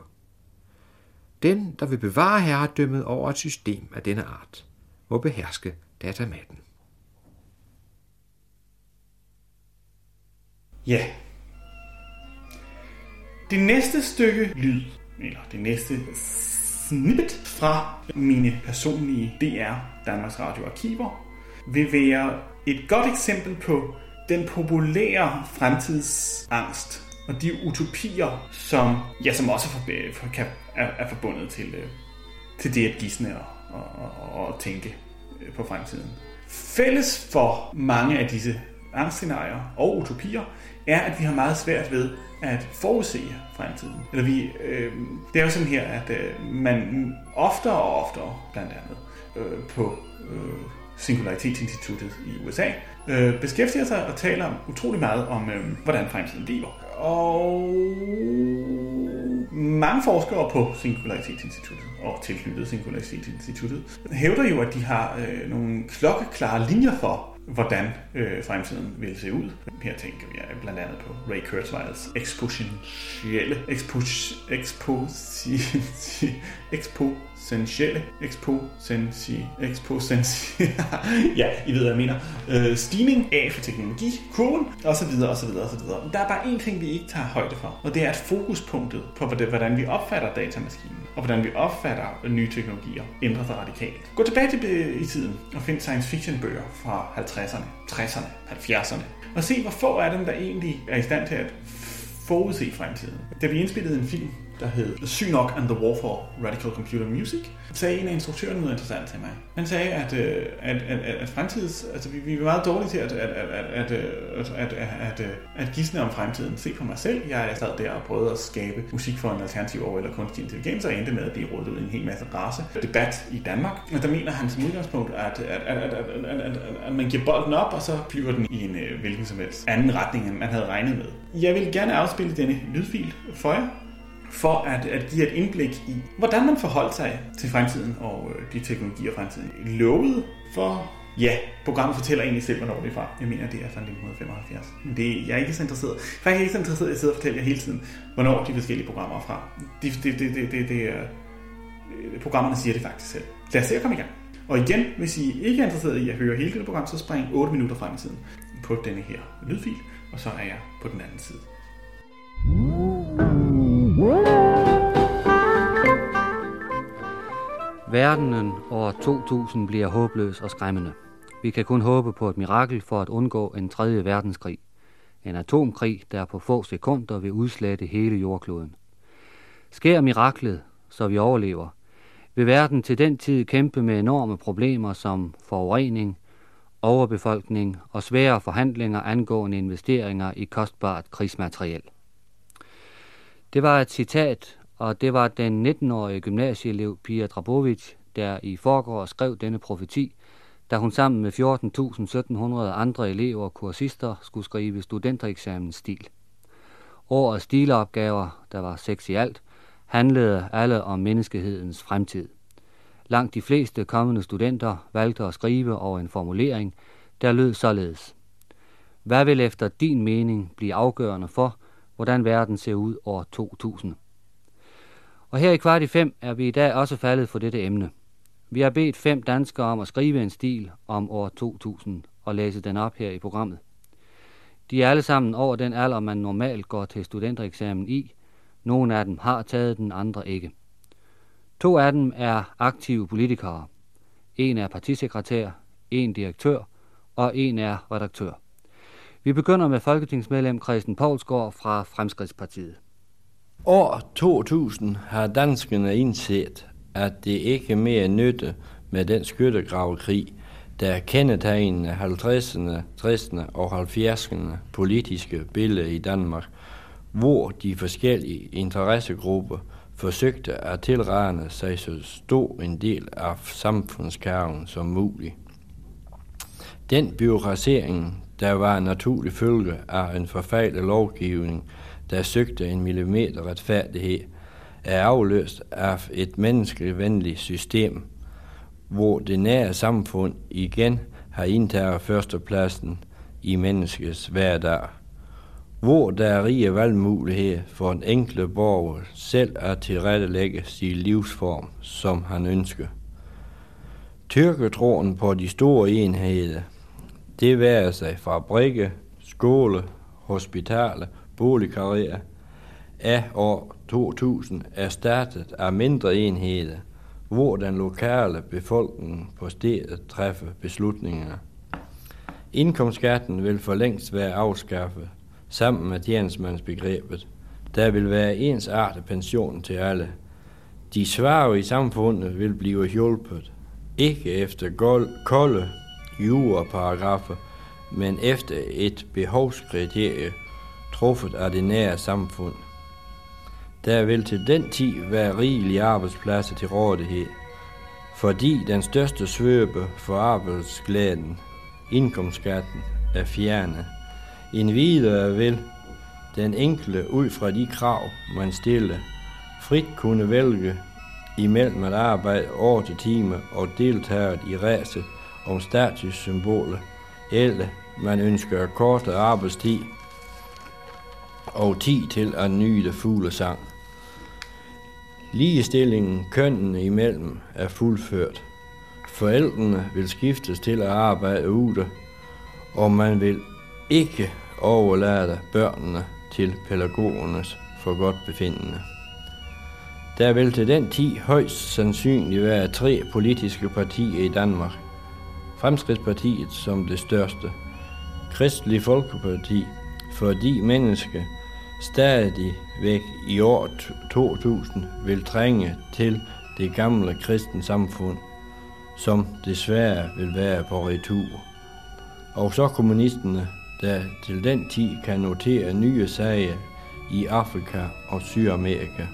Den, der vil bevare herredømmet over et system af denne art, må beherske datamaten. Ja. Det næste stykke lyd, eller det næste snippet fra mine personlige DR Danmarks Radio Arkiver, vil være et godt eksempel på den populære fremtidsangst og de utopier, som, ja, som også er, for, kan, er, er forbundet til, øh, til det at gisne og, og, og, og tænke øh, på fremtiden. Fælles for mange af disse angstscenarier og utopier er, at vi har meget svært ved at forudse fremtiden. Eller vi, øh, det er jo sådan her, at øh, man oftere og oftere, blandt andet øh, på øh, Singularitetsinstituttet i USA, øh, beskæftiger sig og taler utrolig meget om, øh, hvordan fremtiden bliver. Og mange forskere på Singularitetsinstituttet og tilknyttet Singularitetsinstituttet hævder jo, at de har øh, nogle klokkeklare linjer for, hvordan øh, fremtiden vil se ud. Her tænker vi øh, blandt andet på Ray Kurzweils eksponentielle expos, exposi, [laughs] exponentielle exposensi, exposensi, [laughs] ja, I ved, hvad jeg mener, øh, stigning af for teknologikurven, og så videre, og så videre, og så videre. Der er bare én ting, vi ikke tager højde for, og det er, at fokuspunktet på, hvordan vi opfatter datamaskinen, og hvordan vi opfatter nye teknologier, ændrer sig radikalt. Gå tilbage til øh, i tiden og find science fiction bøger fra 50'erne, 60'erne, 70'erne, og se, hvor få af dem, der egentlig er i stand til at forudse fremtiden. Da vi indspillede en film der hed Synok and the War for Radical Computer Music, sagde en af instruktørerne noget interessant til mig. Han sagde, at, at, at, at, at fremtids, altså vi, vi er meget dårlige til at, at, at, at, at, at, at, at, at gisne om fremtiden. Se på mig selv, jeg sad der og prøvede at skabe musik for en alternativ over eller kunstig intelligens, og endte med at blive rådet ud i en hel masse race debat i Danmark. Og der mener han som udgangspunkt, at, at, at, at, at, at, at, at man giver bolden op, og så flyver den i en hvilken som helst anden retning, end man havde regnet med. Jeg vil gerne afspille denne lydfil for jer, for at, at give et indblik i, hvordan man forholdt sig til fremtiden og øh, de teknologier fremtiden. Lovet for Ja, programmet fortæller egentlig selv, hvornår det er fra. Jeg mener, det er fra 1975. Men det, jeg er ikke så interesseret. Faktisk er jeg ikke så interesseret i at sidde og fortælle jer hele tiden, hvornår de forskellige programmer er fra. Det, det, det, det, det, det er, øh, programmerne siger det faktisk selv. Lad os se at komme i gang. Og igen, hvis I ikke er interesseret i at høre hele det program, så spring 8 minutter frem i tiden på denne her lydfil, og så er jeg på den anden side. Verdenen år 2000 bliver håbløs og skræmmende. Vi kan kun håbe på et mirakel for at undgå en tredje verdenskrig. En atomkrig, der på få sekunder vil udslette hele jordkloden. Sker miraklet, så vi overlever, vil verden til den tid kæmpe med enorme problemer som forurening, overbefolkning og svære forhandlinger angående investeringer i kostbart krigsmateriel. Det var et citat, og det var den 19-årige gymnasieelev Pia Drabovic, der i forgår skrev denne profeti, da hun sammen med 14.700 andre elever og kursister skulle skrive studentereksamens stil. Årets stileopgaver, der var seks i alt, handlede alle om menneskehedens fremtid. Langt de fleste kommende studenter valgte at skrive over en formulering, der lød således. Hvad vil efter din mening blive afgørende for, hvordan verden ser ud år 2000. Og her i kvart i fem er vi i dag også faldet for dette emne. Vi har bedt fem danskere om at skrive en stil om år 2000 og læse den op her i programmet. De er alle sammen over den alder, man normalt går til studentereksamen i. Nogle af dem har taget den, andre ikke. To af dem er aktive politikere. En er partisekretær, en direktør og en er redaktør. Vi begynder med folketingsmedlem Christen Poulsgaard fra Fremskridtspartiet. År 2000 har danskerne indset, at det ikke mere nytte med den skyttegravekrig, der er kendetegnende 50'erne, 60'erne og 70'erne politiske billede i Danmark, hvor de forskellige interessegrupper forsøgte at tilrane sig så stor en del af samfundskaven som muligt. Den byråkratisering, der var en naturlig følge af en forfejlet lovgivning, der søgte en millimeter retfærdighed, er afløst af et menneskevenligt system, hvor det nære samfund igen har indtaget førstepladsen i menneskets hverdag. Hvor der er rige valgmuligheder for en enkle borger selv at tilrettelægge sin livsform, som han ønsker. Tyrketroen på de store enheder – det værer sig fabrikker, skole, hospitaler, boligkarriere, af år 2000 erstattet af mindre enheder, hvor den lokale befolkning på stedet træffer beslutningerne. Indkomstskatten vil for længst være afskaffet, sammen med tjenestemandsbegrebet. Der vil være ens art pension til alle. De svage i samfundet vil blive hjulpet, ikke efter kolde juraparagrafer, men efter et behovskriterie truffet af det nære samfund. Der vil til den tid være rigelige arbejdspladser til rådighed, fordi den største svøbe for arbejdsglæden, indkomstskatten, er fjernet. En videre vil den enkle ud fra de krav, man stiller, frit kunne vælge imellem at arbejde 8 timer og deltage i ræset om statussymboler eller man ønsker kortere arbejdstid og tid til at nyde fuglesang. Ligestillingen kønnene imellem er fuldført. Forældrene vil skiftes til at arbejde ude, og man vil ikke overlade børnene til pædagogernes for godt befindende. Der vil til den tid højst sandsynligt være tre politiske partier i Danmark. Fremskridspartiet som det største. Kristelig Folkeparti, fordi mennesker stadig væk i år 2000 vil trænge til det gamle kristne samfund, som desværre vil være på retur. Og så kommunisterne, der til den tid kan notere nye sager i Afrika og Sydamerika.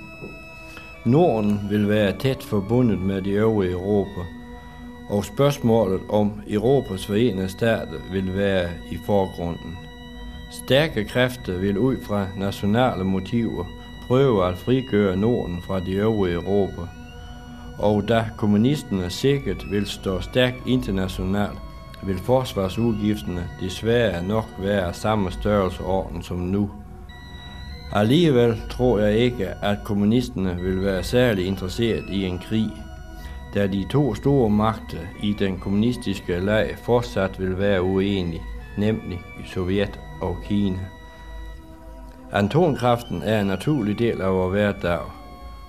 Norden vil være tæt forbundet med det øvrige Europa, og spørgsmålet om Europas forenede stater vil være i forgrunden. Stærke kræfter vil ud fra nationale motiver prøve at frigøre Norden fra de øvrige Europa, og da kommunisterne sikkert vil stå stærkt internationalt, vil forsvarsudgifterne desværre nok være af samme størrelseorden som nu. Alligevel tror jeg ikke, at kommunisterne vil være særlig interesseret i en krig, da de to store magter i den kommunistiske lag fortsat vil være uenige, nemlig i Sovjet og Kina. Antonkraften er en naturlig del af vores hverdag.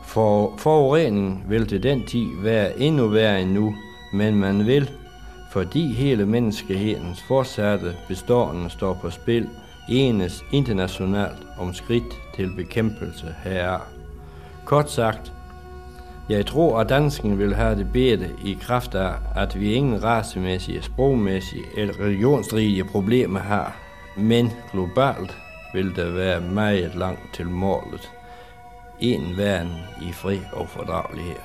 For forureningen vil til den tid være endnu værre end nu, men man vil, fordi hele menneskehedens fortsatte bestående står på spil, enes internationalt om skridt til bekæmpelse heraf. Kort sagt, jeg tror, at dansken vil have det bedre i kraft af, at vi ingen racemæssige, sprogmæssige eller religionsstridige problemer har, men globalt vil der være meget langt til målet. En verden i fri og fordragelighed.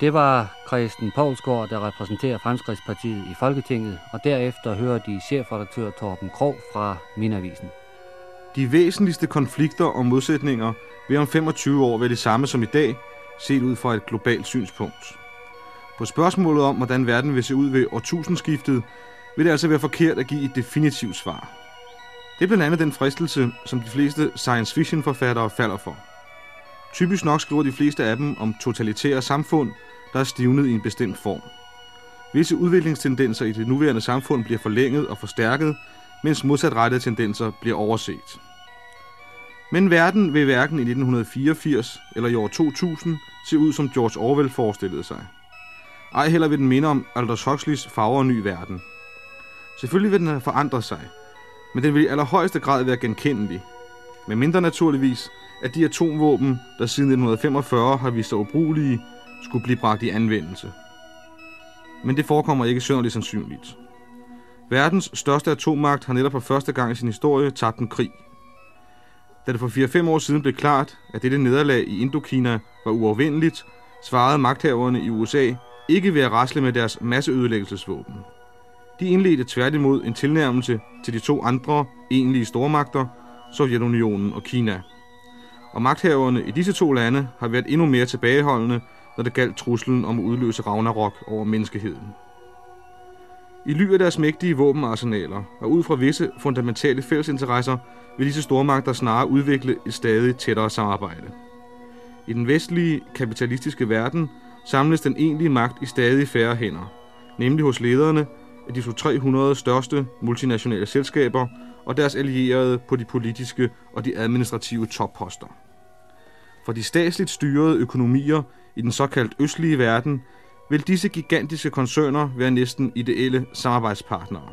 Det var Christian Poulsgaard, der repræsenterer Fremskridtspartiet i Folketinget, og derefter hører de chefredaktør Torben Krog fra Minavisen. De væsentligste konflikter og modsætninger vil om 25 år være de samme som i dag, set ud fra et globalt synspunkt. På spørgsmålet om, hvordan verden vil se ud ved årtusindskiftet, vil det altså være forkert at give et definitivt svar. Det er blandt andet den fristelse, som de fleste science fiction forfattere falder for. Typisk nok skriver de fleste af dem om totalitære samfund, der er stivnet i en bestemt form. Visse udviklingstendenser i det nuværende samfund bliver forlænget og forstærket, mens modsatrettede tendenser bliver overset. Men verden vil hverken i 1984 eller i år 2000 se ud, som George Orwell forestillede sig. Ej heller vil den minde om Aldous Huxleys farver ny verden. Selvfølgelig vil den have forandret sig, men den vil i allerhøjeste grad være genkendelig. Med mindre naturligvis, at de atomvåben, der siden 1945 har vist sig ubrugelige, skulle blive bragt i anvendelse. Men det forekommer ikke synderligt sandsynligt. Verdens største atommagt har netop for første gang i sin historie tabt en krig. Da det for 4-5 år siden blev klart, at dette nederlag i Indokina var uovervindeligt, svarede magthaverne i USA ikke ved at rasle med deres masseødelæggelsesvåben. De indledte tværtimod en tilnærmelse til de to andre egentlige stormagter, Sovjetunionen og Kina. Og magthaverne i disse to lande har været endnu mere tilbageholdende, når det galt truslen om at udløse Ragnarok over menneskeheden. I ly af deres mægtige våbenarsenaler og ud fra visse fundamentale fællesinteresser vil disse stormagter snarere udvikle et stadig tættere samarbejde. I den vestlige kapitalistiske verden samles den egentlige magt i stadig færre hænder, nemlig hos lederne af de 300 største multinationale selskaber og deres allierede på de politiske og de administrative topposter. For de statsligt styrede økonomier i den såkaldt østlige verden vil disse gigantiske koncerner være næsten ideelle samarbejdspartnere.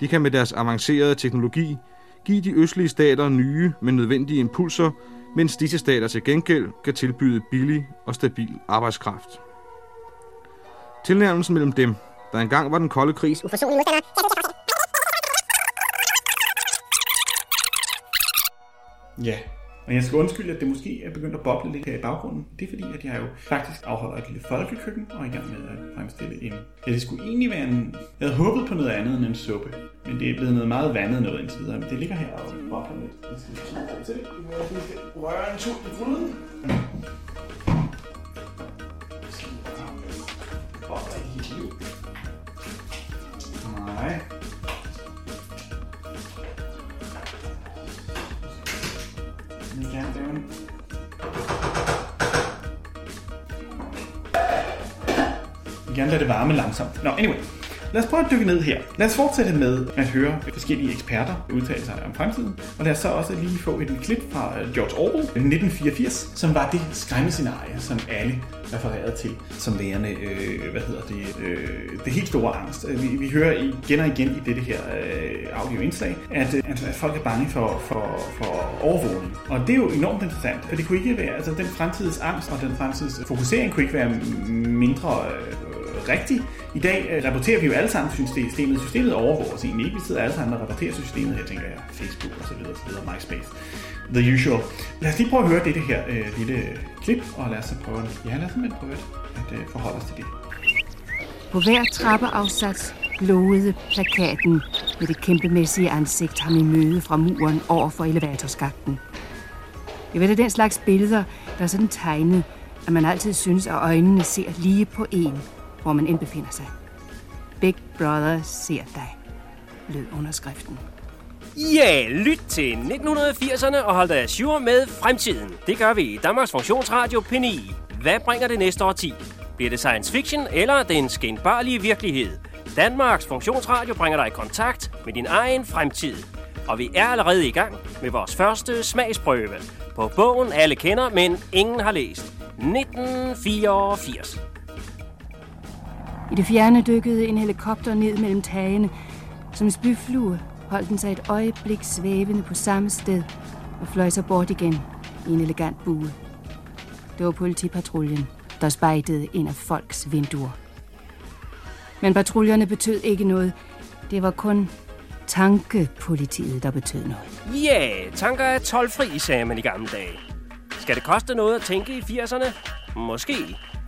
De kan med deres avancerede teknologi give de østlige stater nye, men nødvendige impulser, mens disse stater til gengæld kan tilbyde billig og stabil arbejdskraft. Tilnærmelsen mellem dem, der engang var den kolde krigs uforsonlige modstandere, Ja, og jeg skal undskylde, at det måske er begyndt at boble lidt her i baggrunden. Det er fordi, at jeg jo faktisk afholder et lille folkekøkken og er i gang med at fremstille en... Ja, det skulle egentlig være en... Jeg havde håbet på noget andet end en suppe, men det er blevet noget meget vandet noget indtil videre. Men det ligger her og bobler lidt. Jeg skal til det. Jeg skal røre en tur i gryden. Vil gerne lade det varme langsomt. Nå, anyway. Lad os prøve at dykke ned her. Lad os fortsætte med at høre forskellige eksperter udtale sig om fremtiden. Og lad os så også lige få et klip fra øh, George Orwell øh, 1984, som var det skræmmescenarie, som alle refererede til som værende, øh, hvad hedder det, øh, det helt store angst. Øh, vi, vi hører igen og igen i dette her øh, audioindslag, at, at, at folk er bange for, for, for overvågning. Og det er jo enormt interessant, for det kunne ikke være, altså den fremtids angst og den fremtids fokusering kunne ikke være mindre øh, rigtig. I dag øh, rapporterer vi jo alle sammen systemet. Systemet overvåger os egentlig ikke. Vi sidder alle sammen og rapporterer systemet Jeg tænker jeg. Facebook og så videre, så videre, MySpace. The usual. Lad os lige prøve at høre dette her øh, lille klip, og lad os så prøve, ja, lad os simpelthen prøve at, at øh, forholde os til det. På hver trappeafsats glåede plakaten med det kæmpemæssige ansigt ham i møde fra muren over for elevatorskakten. Det var den slags billeder, der er sådan tegnet, at man altid synes, at øjnene ser lige på en, hvor man end befinder sig. Big Brother ser dig, lød underskriften. Ja, lyt til 1980'erne og hold dig sure med fremtiden. Det gør vi i Danmarks Funktionsradio PNI. Hvad bringer det næste årti? Bliver det science fiction eller den skinbarlige virkelighed? Danmarks Funktionsradio bringer dig i kontakt med din egen fremtid. Og vi er allerede i gang med vores første smagsprøve på bogen alle kender, men ingen har læst. 1984. I det fjerne dykkede en helikopter ned mellem tagene. Som en spyflue holdt den sig et øjeblik svævende på samme sted og fløj så bort igen i en elegant bue. Det var politipatruljen, der spejtede ind af folks vinduer. Men patruljerne betød ikke noget. Det var kun tankepolitiet, der betød noget. Ja, tanker er tolvfri, sagde man i gamle dage. Skal det koste noget at tænke i 80'erne? Måske.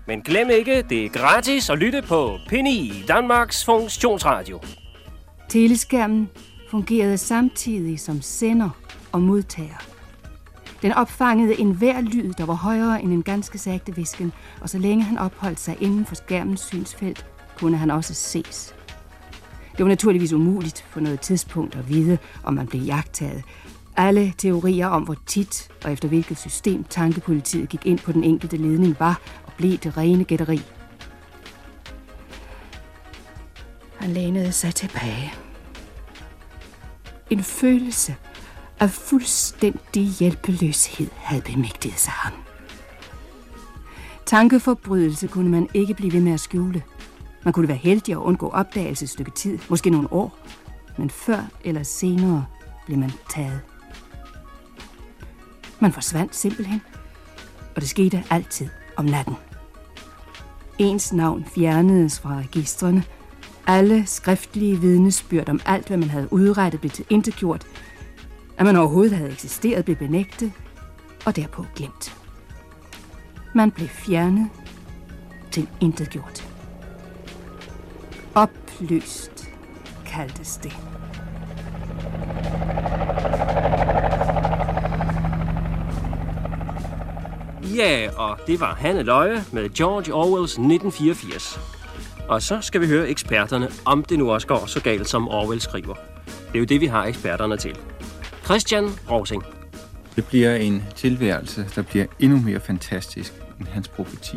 Men glem ikke, det er gratis at lytte på Pini, Danmarks Funktionsradio. Teleskærmen fungerede samtidig som sender og modtager. Den opfangede enhver lyd, der var højere end en ganske sagte visken, og så længe han opholdt sig inden for skærmens synsfelt, kunne han også ses. Det var naturligvis umuligt for noget tidspunkt at vide, om man blev jagtet, alle teorier om, hvor tit og efter hvilket system tankepolitiet gik ind på den enkelte ledning, var og blev det rene gætteri. Han lænede sig tilbage. En følelse af fuldstændig hjælpeløshed havde bemægtiget sig ham. Tankeforbrydelse kunne man ikke blive ved med at skjule. Man kunne være heldig at undgå opdagelse et stykke tid, måske nogle år, men før eller senere blev man taget. Man forsvandt simpelthen, og det skete altid om natten. Ens navn fjernedes fra registrene. Alle skriftlige vidnesbyrd om alt, hvad man havde udrettet, blev til intetgjort. At man overhovedet havde eksisteret, blev benægtet og derpå glemt. Man blev fjernet til intetgjort. Opløst kaldtes det. Ja, og det var Hanne Løje med George Orwells 1984. Og så skal vi høre eksperterne, om det nu også går så galt, som Orwell skriver. Det er jo det, vi har eksperterne til. Christian Rosing. Det bliver en tilværelse, der bliver endnu mere fantastisk end hans profeti.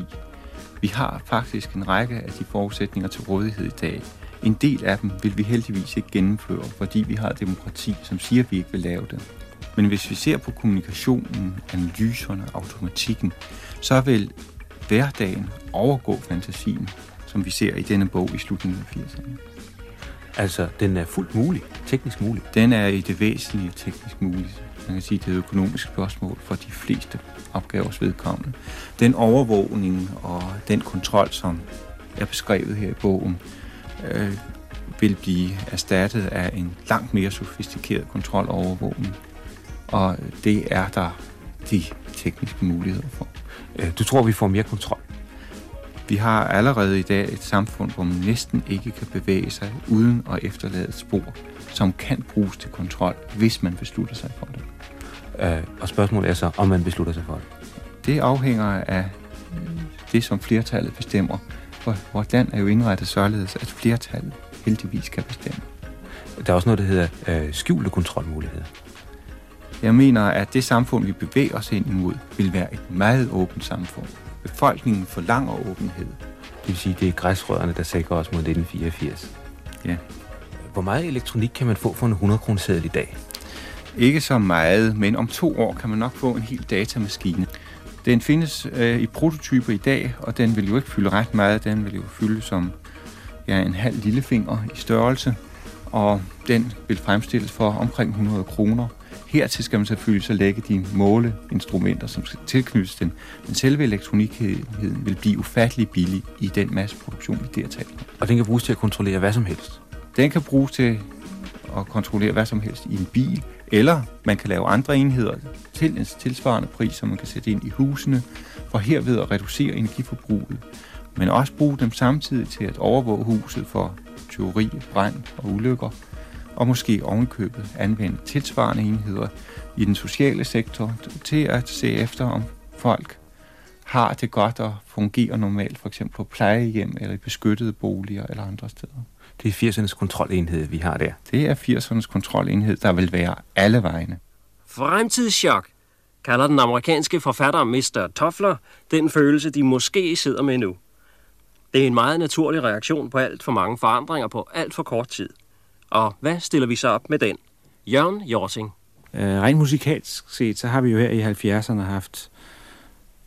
Vi har faktisk en række af de forudsætninger til rådighed i dag. En del af dem vil vi heldigvis ikke gennemføre, fordi vi har demokrati, som siger, at vi ikke vil lave det. Men hvis vi ser på kommunikationen, analyserne, automatikken, så vil hverdagen overgå fantasien, som vi ser i denne bog i slutningen af 80'erne. Altså, den er fuldt mulig, teknisk mulig. Den er i det væsentlige teknisk muligt. Man kan sige, det er et økonomisk spørgsmål for de fleste opgavers vedkommende. Den overvågning og den kontrol, som er beskrevet her i bogen, øh, vil blive erstattet af en langt mere sofistikeret kontrol og overvågning. Og det er der de tekniske muligheder for. Øh, Du tror, vi får mere kontrol? Vi har allerede i dag et samfund, hvor man næsten ikke kan bevæge sig uden at efterlade et spor, som kan bruges til kontrol, hvis man beslutter sig for det. Øh, og spørgsmålet er så, om man beslutter sig for det. Det afhænger af det, som flertallet bestemmer. Land er jo indrettet således, at flertallet heldigvis kan bestemme. Der er også noget, der hedder øh, skjulte kontrolmuligheder. Jeg mener, at det samfund, vi bevæger os ind imod, vil være et meget åbent samfund. Befolkningen forlanger åbenhed. Det vil sige, det er græsrødderne, der sikrer os mod 1984. Ja. Hvor meget elektronik kan man få for en 100 kroner i dag? Ikke så meget, men om to år kan man nok få en hel datamaskine. Den findes øh, i prototyper i dag, og den vil jo ikke fylde ret meget. Den vil jo fylde som ja, en halv lillefinger i størrelse, og den vil fremstilles for omkring 100 kroner. Hertil skal man selvfølgelig så lægge de måleinstrumenter, som skal tilknyttes den. Men selve elektronikheden vil blive ufattelig billig i den masseproduktion, vi der taler om. Og den kan bruges til at kontrollere hvad som helst? Den kan bruges til at kontrollere hvad som helst i en bil, eller man kan lave andre enheder til en tilsvarende pris, som man kan sætte ind i husene, for herved at reducere energiforbruget, men også bruge dem samtidig til at overvåge huset for teori, brand og ulykker, og måske ovenkøbet anvende tilsvarende enheder i den sociale sektor til at se efter, om folk har det godt og fungerer normalt, for eksempel på plejehjem eller i beskyttede boliger eller andre steder. Det er 80'ernes kontrolenhed, vi har der. Det er 80'ernes kontrolenhed, der vil være alle vegne. Fremtidschok kalder den amerikanske forfatter Mr. Toffler den følelse, de måske sidder med nu. Det er en meget naturlig reaktion på alt for mange forandringer på alt for kort tid. Og hvad stiller vi så op med den? Jørgen Jorting. Øh, rent musikalsk set, så har vi jo her i 70'erne haft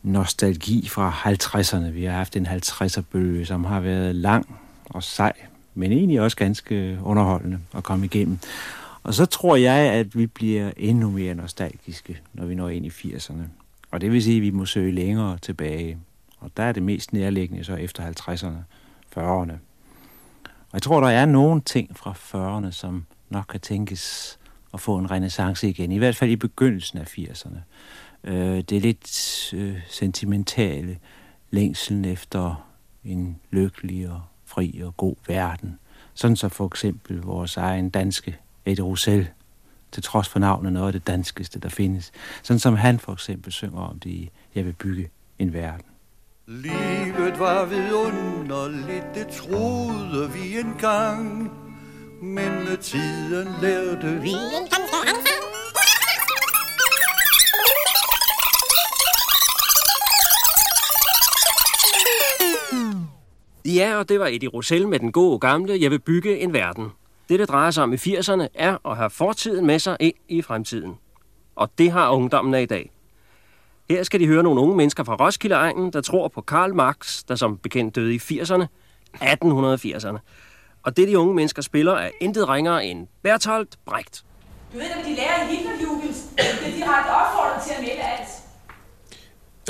nostalgi fra 50'erne. Vi har haft en 50'er-bølge, som har været lang og sej, men egentlig også ganske underholdende at komme igennem. Og så tror jeg, at vi bliver endnu mere nostalgiske, når vi når ind i 80'erne. Og det vil sige, at vi må søge længere tilbage. Og der er det mest nærliggende så efter 50'erne, 40'erne. Og jeg tror, der er nogle ting fra 40'erne, som nok kan tænkes at få en renaissance igen. I hvert fald i begyndelsen af 80'erne. Øh, det er lidt øh, sentimentale længselen efter en lykkelig og fri og god verden. Sådan så for eksempel vores egen danske Eddie Roussel, til trods for navnet noget af det danskeste, der findes. Sådan som han for eksempel synger om det i Jeg vil bygge en verden. Livet var vidunderligt, det troede vi engang. Men med tiden lærte vi en anden Ja, og det var Eddie Roussel med den gode gamle Jeg vil bygge en verden. Det, det drejer sig om i 80'erne, er at have fortiden med sig ind i fremtiden. Og det har ungdommen af i dag. Her skal de høre nogle unge mennesker fra Roskilde-egnen, der tror på Karl Marx, der som bekendt døde i 80'erne, 1880'erne. Og det, de unge mennesker spiller, er intet ringere end Bertolt Brecht. Du ved, at de lærer i Hitlerjubel, bliver direkte opfordret til at melde alt.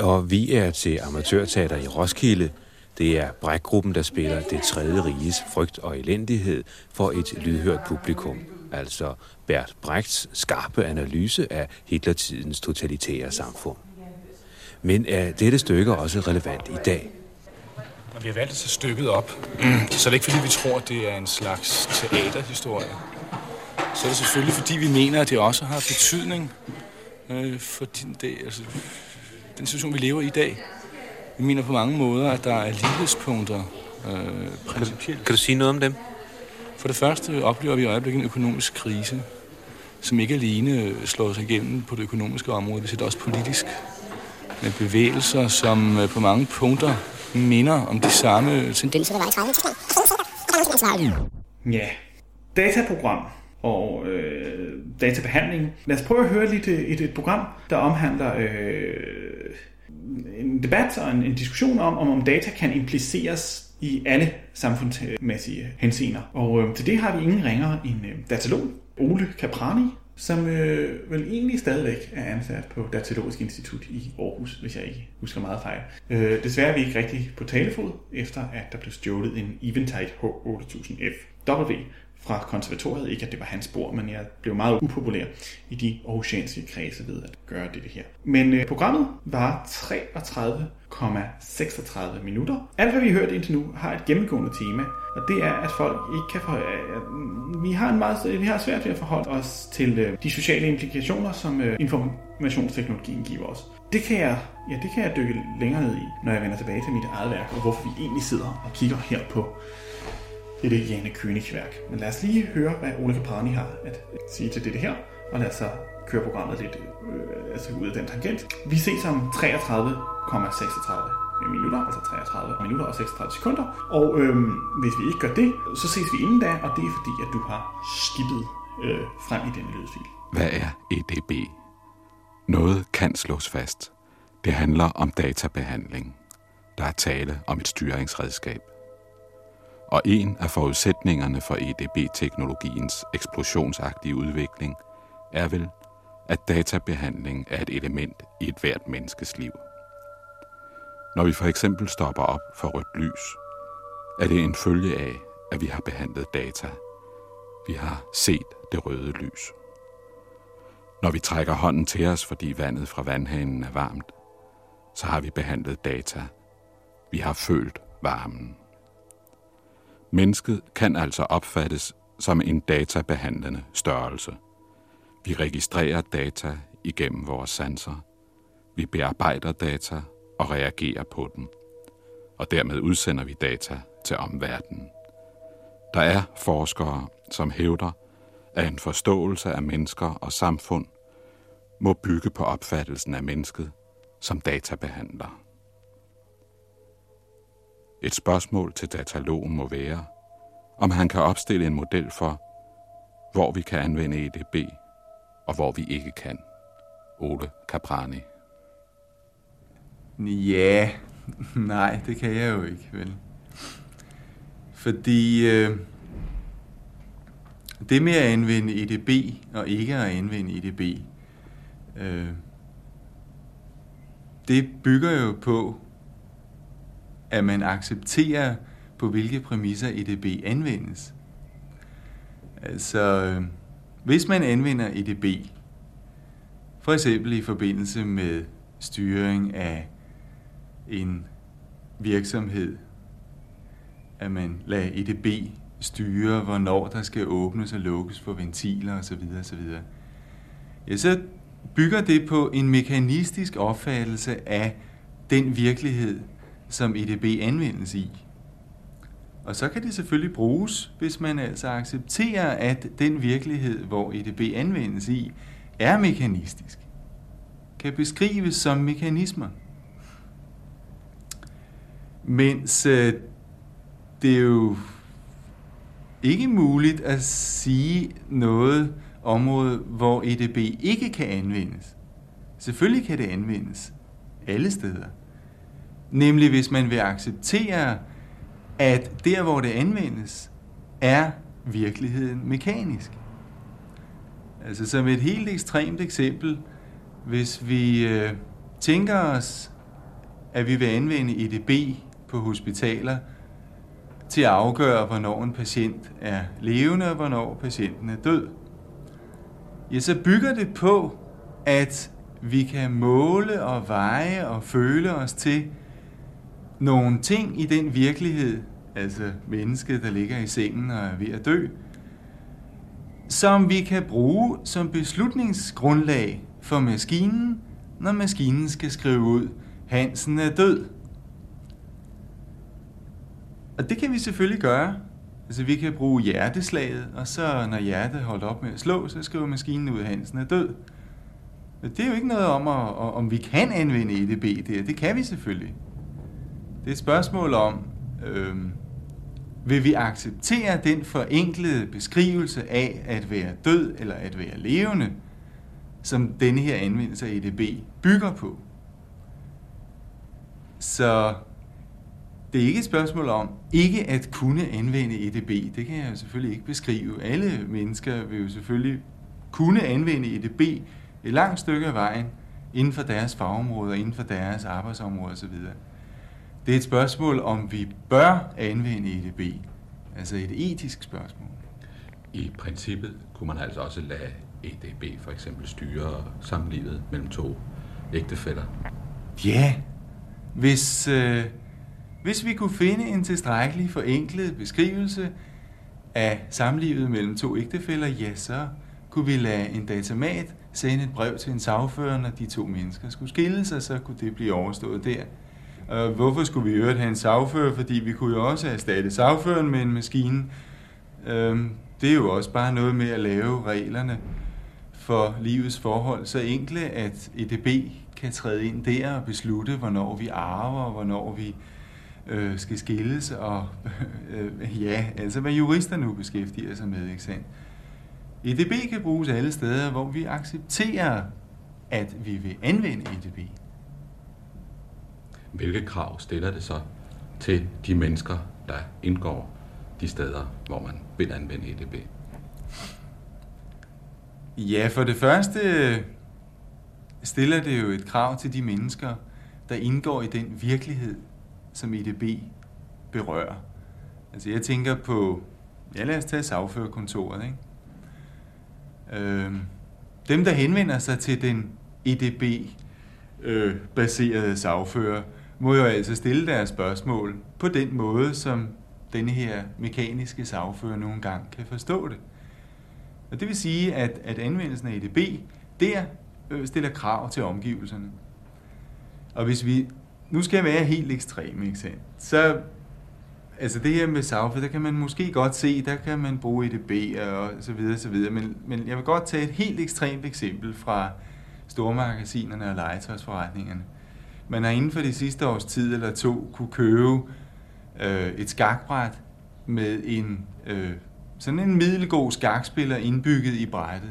Og vi er til amatørteater i Roskilde. Det er Brækgruppen, der spiller Det tredje riges frygt og elendighed for et lydhørt publikum. Altså Bert Brechts skarpe analyse af Hitlertidens totalitære samfund. Men er dette stykke også relevant i dag? Når vi har valgt at tage stykket op, [clears throat] så er det ikke fordi, vi tror, at det er en slags teaterhistorie. Så er det selvfølgelig, fordi vi mener, at det også har betydning øh, for den, det, altså, den situation, vi lever i i dag. Vi mener på mange måder, at der er lighedspunkter øh, principielt. Kan du sige noget om dem? For det første oplever vi i øjeblikket en økonomisk krise, som ikke alene slår sig igennem på det økonomiske område, vi ser det også politisk med bevægelser, som øh, på mange punkter minder om de samme tendenser, der var i 30'erne. Ja, dataprogram og øh, databehandling. Lad os prøve at høre lidt et, et program, der omhandler øh, en debat og en, en diskussion om, om, om data kan impliceres i alle samfundsmæssige henseender. Og øh, til det har vi ingen ringere end øh, datalog, Ole Caprani, som øh, vel egentlig stadigvæk er ansat på Datalogisk Institut i Aarhus, hvis jeg ikke husker meget fejl. Øh, desværre er vi ikke rigtig på talefod, efter at der blev stjålet en Eventide H8000FW fra konservatoriet. Ikke at det var hans spor, men jeg blev meget upopulær i de aarhusianske kredse ved at gøre det her. Men øh, programmet var 33,36 minutter. Alt hvad vi har hørt indtil nu har et gennemgående tema, og det er, at folk ikke kan for, vi har en meget, vi har svært ved at forholde os til øh, de sociale implikationer, som øh, informationsteknologien giver os. Det kan, jeg, ja, det kan jeg dykke længere ned i, når jeg vender tilbage til mit eget værk, og hvorfor vi egentlig sidder og kigger her på det er Jane Königs værk. Men lad os lige høre, hvad Ole Caprani har at sige til det her, Og lad os så køre programmet lidt øh, altså ud af den tangent. Vi ses om 33,36 minutter, altså 33 minutter og 36 sekunder. Og øhm, hvis vi ikke gør det, så ses vi inden da, og det er fordi, at du har skippet øh, frem i den lydfil. Hvad er EDB? Noget kan slås fast. Det handler om databehandling. Der er tale om et styringsredskab. Og en af forudsætningerne for EDB-teknologiens eksplosionsagtige udvikling er vel, at databehandling er et element i et hvert menneskes liv. Når vi for eksempel stopper op for rødt lys, er det en følge af, at vi har behandlet data. Vi har set det røde lys. Når vi trækker hånden til os, fordi vandet fra vandhanen er varmt, så har vi behandlet data. Vi har følt varmen. Mennesket kan altså opfattes som en databehandlende størrelse. Vi registrerer data igennem vores sanser. Vi bearbejder data og reagerer på den. Og dermed udsender vi data til omverdenen. Der er forskere, som hævder, at en forståelse af mennesker og samfund må bygge på opfattelsen af mennesket som databehandler. Et spørgsmål til datalogen må være, om han kan opstille en model for, hvor vi kan anvende EDB, og hvor vi ikke kan. Ole Caprani. Ja, [laughs] nej, det kan jeg jo ikke, vel? Fordi øh, det med at anvende EDB og ikke at anvende EDB, øh, det bygger jo på, at man accepterer, på hvilke præmisser EDB anvendes. Altså, øh, hvis man anvender EDB, for eksempel i forbindelse med styring af en virksomhed, at man lader EDB styre, hvornår der skal åbnes og lukkes for ventiler osv. osv. Ja, så bygger det på en mekanistisk opfattelse af den virkelighed, som EDB anvendes i. Og så kan det selvfølgelig bruges, hvis man altså accepterer, at den virkelighed, hvor EDB anvendes i, er mekanistisk. Kan beskrives som mekanismer. Mens øh, det er jo ikke muligt at sige noget område, hvor EDB ikke kan anvendes. Selvfølgelig kan det anvendes alle steder. Nemlig hvis man vil acceptere, at der hvor det anvendes, er virkeligheden mekanisk. Altså som et helt ekstremt eksempel, hvis vi øh, tænker os, at vi vil anvende EDB på hospitaler til at afgøre, hvornår en patient er levende og hvornår patienten er død, ja, så bygger det på, at vi kan måle og veje og føle os til nogle ting i den virkelighed, altså mennesket, der ligger i sengen og er ved at dø, som vi kan bruge som beslutningsgrundlag for maskinen, når maskinen skal skrive ud, Hansen er død. Og det kan vi selvfølgelig gøre. Altså vi kan bruge hjerteslaget, og så når hjertet holder op med at slå, så skriver maskinen ud, at Hansen er død. Men det er jo ikke noget om, at, om vi kan anvende EDB der. Det kan vi selvfølgelig. Det er et spørgsmål om, øh, vil vi acceptere den forenklede beskrivelse af at være død eller at være levende, som denne her anvendelse af EDB bygger på. Så det er ikke et spørgsmål om ikke at kunne anvende EDB. Det kan jeg jo selvfølgelig ikke beskrive. Alle mennesker vil jo selvfølgelig kunne anvende EDB et langt stykke af vejen inden for deres fagområder, inden for deres arbejdsområder osv. Det er et spørgsmål, om vi bør anvende EDB. Altså et etisk spørgsmål. I princippet kunne man altså også lade EDB for eksempel styre samlivet mellem to ægtefæller. Ja, hvis, øh, hvis vi kunne finde en tilstrækkelig forenklet beskrivelse af samlivet mellem to ægtefæller, ja, så kunne vi lade en datamat sende et brev til en sagfører, når de to mennesker skulle skille sig, så kunne det blive overstået der. Og hvorfor skulle vi øvrigt have en sagfører? Fordi vi kunne jo også erstatte sagføren med en maskine. Øhm, det er jo også bare noget med at lave reglerne for livets forhold så enkle, at EDB kan træde ind der og beslutte, hvornår vi arver, og hvornår vi øh, skal skilles, og [laughs] øh, ja, altså hvad jurister nu beskæftiger sig med, ikke sandt? EDB kan bruges alle steder, hvor vi accepterer, at vi vil anvende EDB. Hvilke krav stiller det så til de mennesker, der indgår de steder, hvor man vil anvende EDB? Ja, for det første stiller det jo et krav til de mennesker, der indgår i den virkelighed, som EDB berører. Altså jeg tænker på, ja lad os tage sagførerkontoret, ikke? Øhm, dem, der henvender sig til den EDB-baserede øh, sagfører, må jo altså stille deres spørgsmål på den måde, som denne her mekaniske sagfører nogle gange kan forstå det. Og det vil sige, at, at anvendelsen af EDB der øh, stiller krav til omgivelserne. Og hvis vi nu skal jeg være helt ekstrem, ikke sandt? så altså det her med sagfører, der kan man måske godt se, der kan man bruge EDB og så videre, så videre. Men, men jeg vil godt tage et helt ekstremt eksempel fra stormagasinerne og legetøjsforretningerne. Man har inden for de sidste års tid eller to kunne købe øh, et skakbræt med en øh, sådan en middelgod skakspiller indbygget i brættet.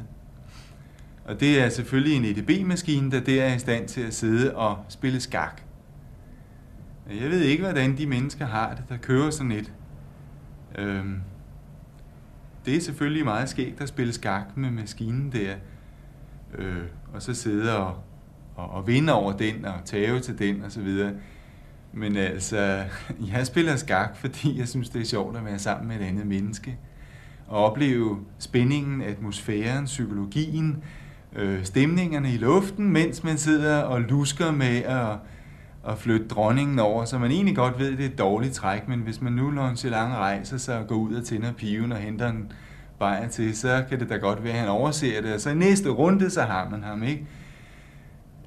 Og det er selvfølgelig en EDB-maskine, der der er i stand til at sidde og spille skak. Jeg ved ikke, hvordan de mennesker har det, der kører sådan et. Øhm, det er selvfølgelig meget skægt at spille skak med maskinen der, øh, og så sidde og, og, og vinde over den, og tage til den, og så videre. Men altså, [laughs] jeg spiller skak, fordi jeg synes, det er sjovt at være sammen med et andet menneske. Og opleve spændingen, atmosfæren, psykologien, øh, stemningerne i luften, mens man sidder og lusker med at, at flytte dronningen over, så man egentlig godt ved, at det er et dårligt træk, men hvis man nu nonchalant rejser sig og går ud og tænder piven og henter en bajer til, så kan det da godt være, at han overser det, og så i næste runde, så har man ham, ikke?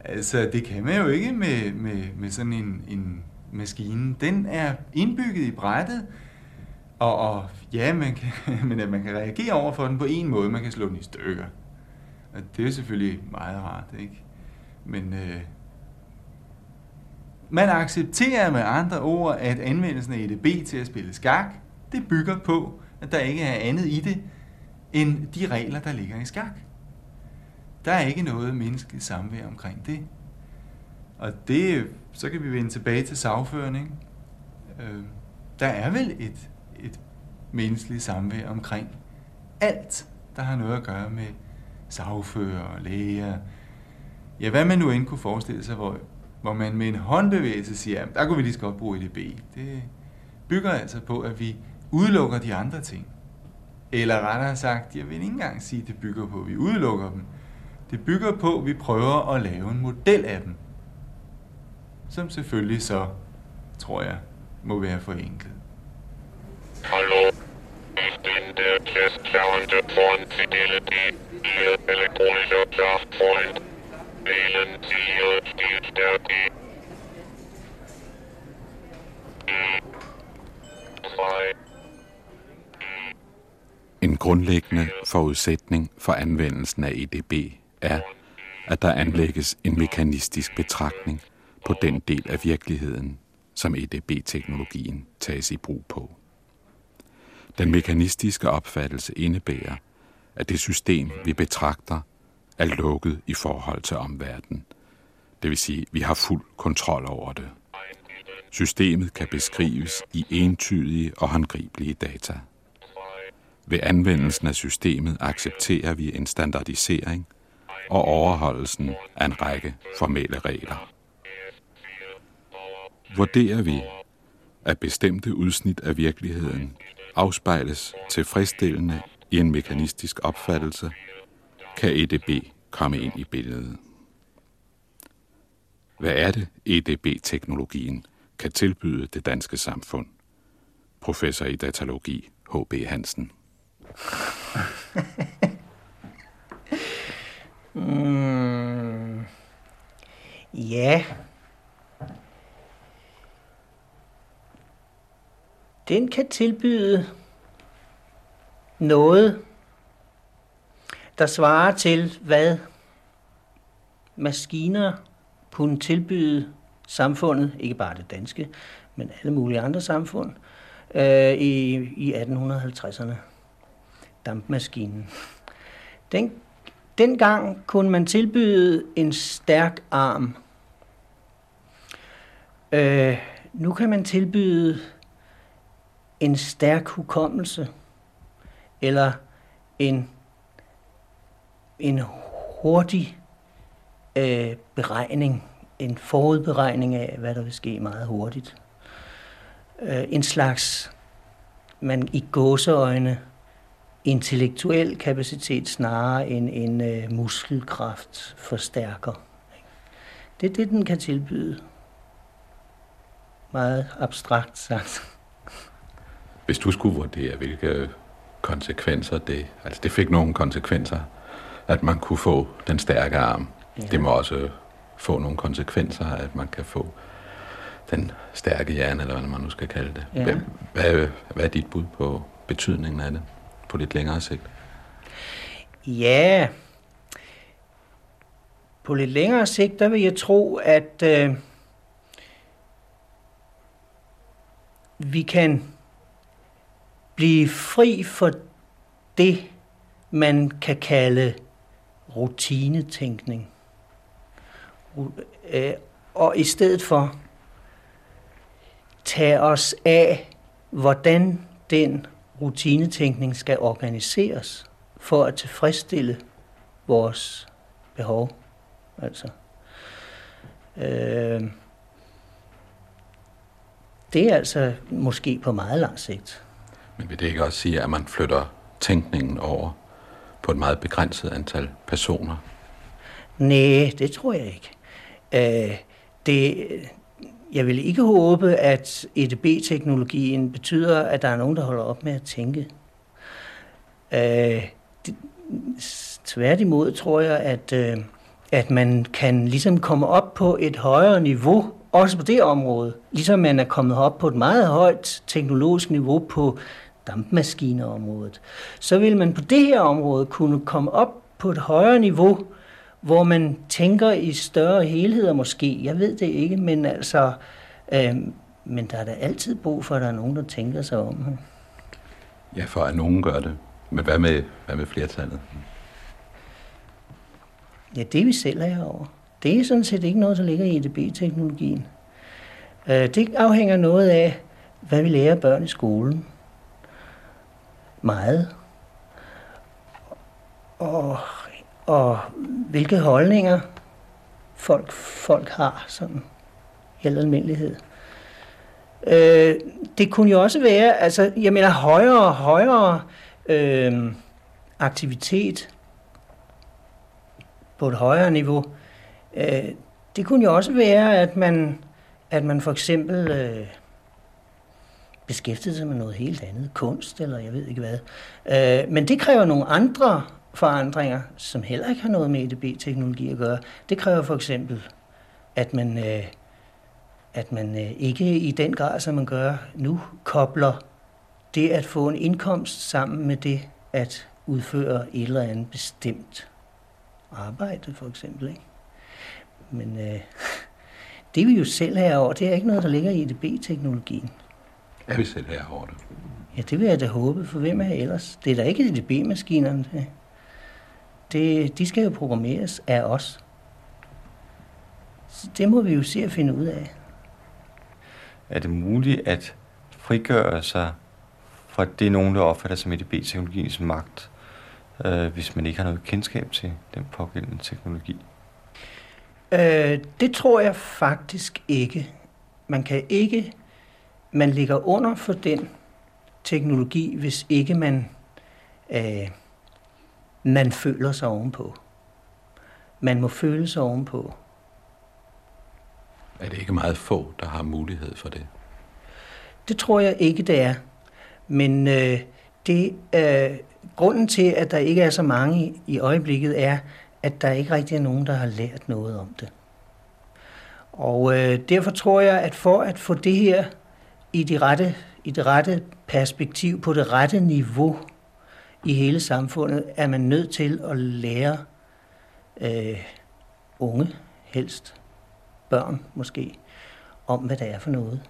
Altså, det kan man jo ikke med, med, med sådan en, en maskine. Den er indbygget i brættet, og, og ja, man kan, [laughs] men at man kan reagere over for den på en måde, man kan slå den i stykker. Og det er selvfølgelig meget rart, ikke? Men øh, man accepterer med andre ord, at anvendelsen af EDB til at spille skak, det bygger på, at der ikke er andet i det, end de regler, der ligger i skak. Der er ikke noget menneskeligt samvær omkring det. Og det, så kan vi vende tilbage til sagføren. Øh, der er vel et, et menneskeligt samvær omkring alt, der har noget at gøre med sagfører, læger. Ja, hvad man nu end kunne forestille sig, hvor, hvor man med en håndbevægelse siger, der kunne vi lige så godt bruge EDB. Det bygger altså på, at vi udelukker de andre ting. Eller rettere sagt, jeg vil ikke engang sige, at det bygger på, at vi udelukker dem. Det bygger på, at vi prøver at lave en model af dem. Som selvfølgelig så, tror jeg, må være forenklet. Hallo, In der Test Challenger von Fidelity, Ihr elektronischer Kraftfreund. Wählen Sie En grundlæggende forudsætning for anvendelsen af EDB er, at der anlægges en mekanistisk betragtning på den del af virkeligheden, som EDB-teknologien tages i brug på. Den mekanistiske opfattelse indebærer, at det system, vi betragter, er lukket i forhold til omverdenen. Det vil sige, at vi har fuld kontrol over det. Systemet kan beskrives i entydige og håndgribelige data. Ved anvendelsen af systemet accepterer vi en standardisering og overholdelsen af en række formelle regler. Vurderer vi, at bestemte udsnit af virkeligheden afspejles tilfredsstillende i en mekanistisk opfattelse, kan EDB komme ind i billedet. Hvad er det, EDB-teknologien kan tilbyde det danske samfund? Professor i datalogi H.B. Hansen. Mm. Ja. Den kan tilbyde noget der svarer til, hvad maskiner kunne tilbyde samfundet, ikke bare det danske, men alle mulige andre samfund, øh, i, i 1850'erne. Dampmaskinen. Den, dengang kunne man tilbyde en stærk arm. Øh, nu kan man tilbyde en stærk hukommelse, eller en, en hurtig øh, beregning, en forudberegning af, hvad der vil ske meget hurtigt. Øh, en slags, man i gåseøjne, intellektuel kapacitet snarere end en øh, muskelkraft forstærker. Det er det, den kan tilbyde. Meget abstrakt sagt. Hvis du skulle vurdere, hvilke konsekvenser det, altså det fik nogle konsekvenser, at man kunne få den stærke arm. Ja. Det må også få nogle konsekvenser, at man kan få den stærke hjerne, eller hvad man nu skal kalde det. Ja. Hvad, hvad, hvad er dit bud på betydningen af det på lidt længere sigt? Ja, på lidt længere sigt, der vil jeg tro, at øh, vi kan blive fri for det, man kan kalde rutinetænkning. Øh, og i stedet for tage os af, hvordan den rutinetænkning skal organiseres for at tilfredsstille vores behov. Altså, øh, det er altså måske på meget lang sigt. Men vil det ikke også sige, at man flytter tænkningen over på et meget begrænset antal personer? Nej, det tror jeg ikke. Øh, det, jeg vil ikke håbe, at EDB-teknologien betyder, at der er nogen, der holder op med at tænke. Øh, det, tværtimod tror jeg, at, øh, at man kan ligesom komme op på et højere niveau, også på det område, ligesom man er kommet op på et meget højt teknologisk niveau på dampmaskineområdet, så vil man på det her område kunne komme op på et højere niveau, hvor man tænker i større helheder måske. Jeg ved det ikke, men altså, øh, men der er da altid brug for, at der er nogen, der tænker sig om. Ja, for at nogen gør det. Men hvad med, hvad med flertallet? Ja, det er vi selv herovre. Det er sådan set ikke noget, der ligger i EDB-teknologien. Øh, det afhænger noget af, hvad vi lærer børn i skolen. Meget. Og, og hvilke holdninger folk, folk har, sådan i al almindelighed. Øh, det kunne jo også være, altså, jeg mener, højere højere øh, aktivitet på et højere niveau. Øh, det kunne jo også være, at man, at man for eksempel øh, beskæftiget sig med noget helt andet, kunst eller jeg ved ikke hvad. Øh, men det kræver nogle andre forandringer, som heller ikke har noget med EDB-teknologi at gøre. Det kræver for eksempel, at man, øh, at man øh, ikke i den grad, som man gør nu, kobler det at få en indkomst sammen med det at udføre et eller andet bestemt arbejde, for eksempel. Ikke? Men øh, [laughs] det vi jo selv herovre, det er ikke noget, der ligger i EDB-teknologien. Er vi selv herovre det? Ja, det vil jeg da håbe, for hvem er ellers? Det er da ikke EDB-maskinerne. Det, det, de skal jo programmeres af os. Så det må vi jo se at finde ud af. Er det muligt at frigøre sig fra det, nogen der opfatter som EDB-teknologiens magt, øh, hvis man ikke har noget kendskab til den pågældende teknologi? Øh, det tror jeg faktisk ikke. Man kan ikke, man ligger under for den teknologi, hvis ikke man, øh, man føler sig ovenpå. Man må føle sig ovenpå. Er det ikke meget få, der har mulighed for det? Det tror jeg ikke, det er. Men øh, det, øh, grunden til, at der ikke er så mange i, i øjeblikket, er, at der ikke rigtig er nogen, der har lært noget om det. Og øh, derfor tror jeg, at for at få det her i, de rette, i det rette perspektiv, på det rette niveau, i hele samfundet er man nødt til at lære øh, unge, helst børn måske, om hvad det er for noget.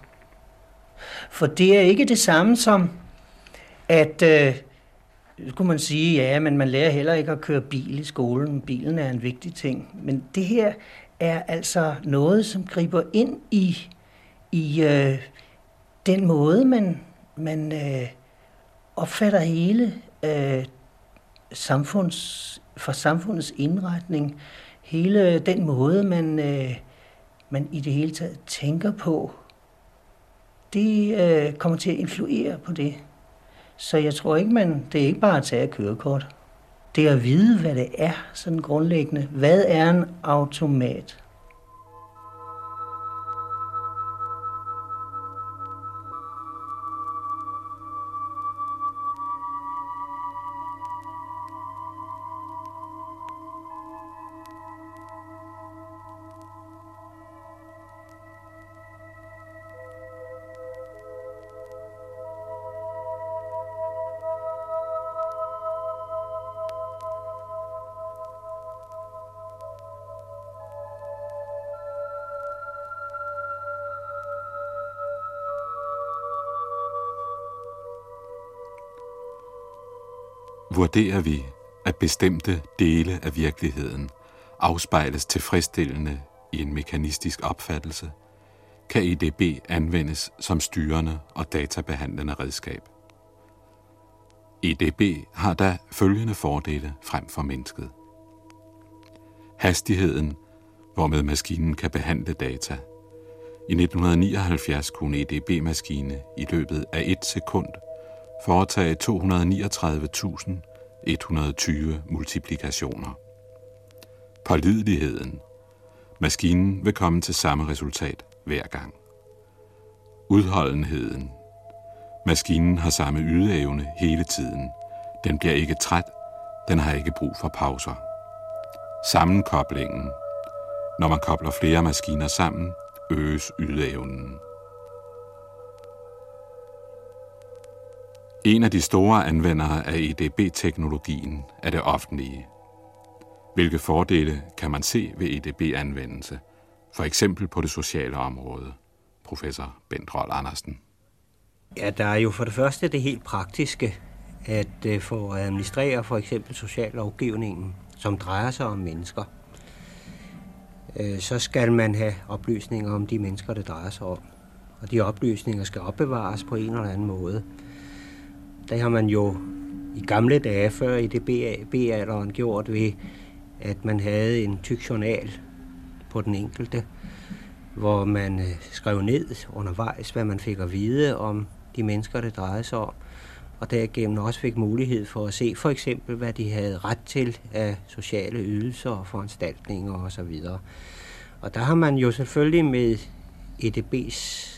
For det er ikke det samme som, at øh, kunne man sige, ja, men man lærer heller ikke at køre bil i skolen. Bilen er en vigtig ting. Men det her er altså noget, som griber ind i, i øh, den måde, man, man øh, opfatter hele øh, samfunds, for samfundets indretning, hele den måde, man, øh, man i det hele taget tænker på, det øh, kommer til at influere på det. Så jeg tror ikke, man, det er ikke bare at tage kørekort. Det er at vide, hvad det er, sådan grundlæggende. Hvad er en automat? Vurderer vi, at bestemte dele af virkeligheden afspejles tilfredsstillende i en mekanistisk opfattelse, kan EDB anvendes som styrende og databehandlende redskab. EDB har da følgende fordele frem for mennesket. Hastigheden, hvormed maskinen kan behandle data. I 1979 kunne EDB-maskine i løbet af et sekund foretage 239.120 multiplikationer. Pålideligheden. Maskinen vil komme til samme resultat hver gang. Udholdenheden. Maskinen har samme ydeevne hele tiden. Den bliver ikke træt. Den har ikke brug for pauser. Sammenkoblingen. Når man kobler flere maskiner sammen, øges ydeevnen. En af de store anvendere af EDB-teknologien er det offentlige. Hvilke fordele kan man se ved EDB-anvendelse, for eksempel på det sociale område? Professor Bent Rold Andersen. Ja, der er jo for det første det helt praktiske, at øh, få at administrere for eksempel sociallovgivningen, som drejer sig om mennesker. Øh, så skal man have oplysninger om de mennesker, det drejer sig om. Og de oplysninger skal opbevares på en eller anden måde. Det har man jo i gamle dage før i det B-alderen gjort ved, at man havde en tyk journal på den enkelte, hvor man øh, skrev ned undervejs, hvad man fik at vide om de mennesker, det drejede sig om, og derigennem også fik mulighed for at se for eksempel, hvad de havde ret til af sociale ydelser og foranstaltninger osv. Og der har man jo selvfølgelig med EDB's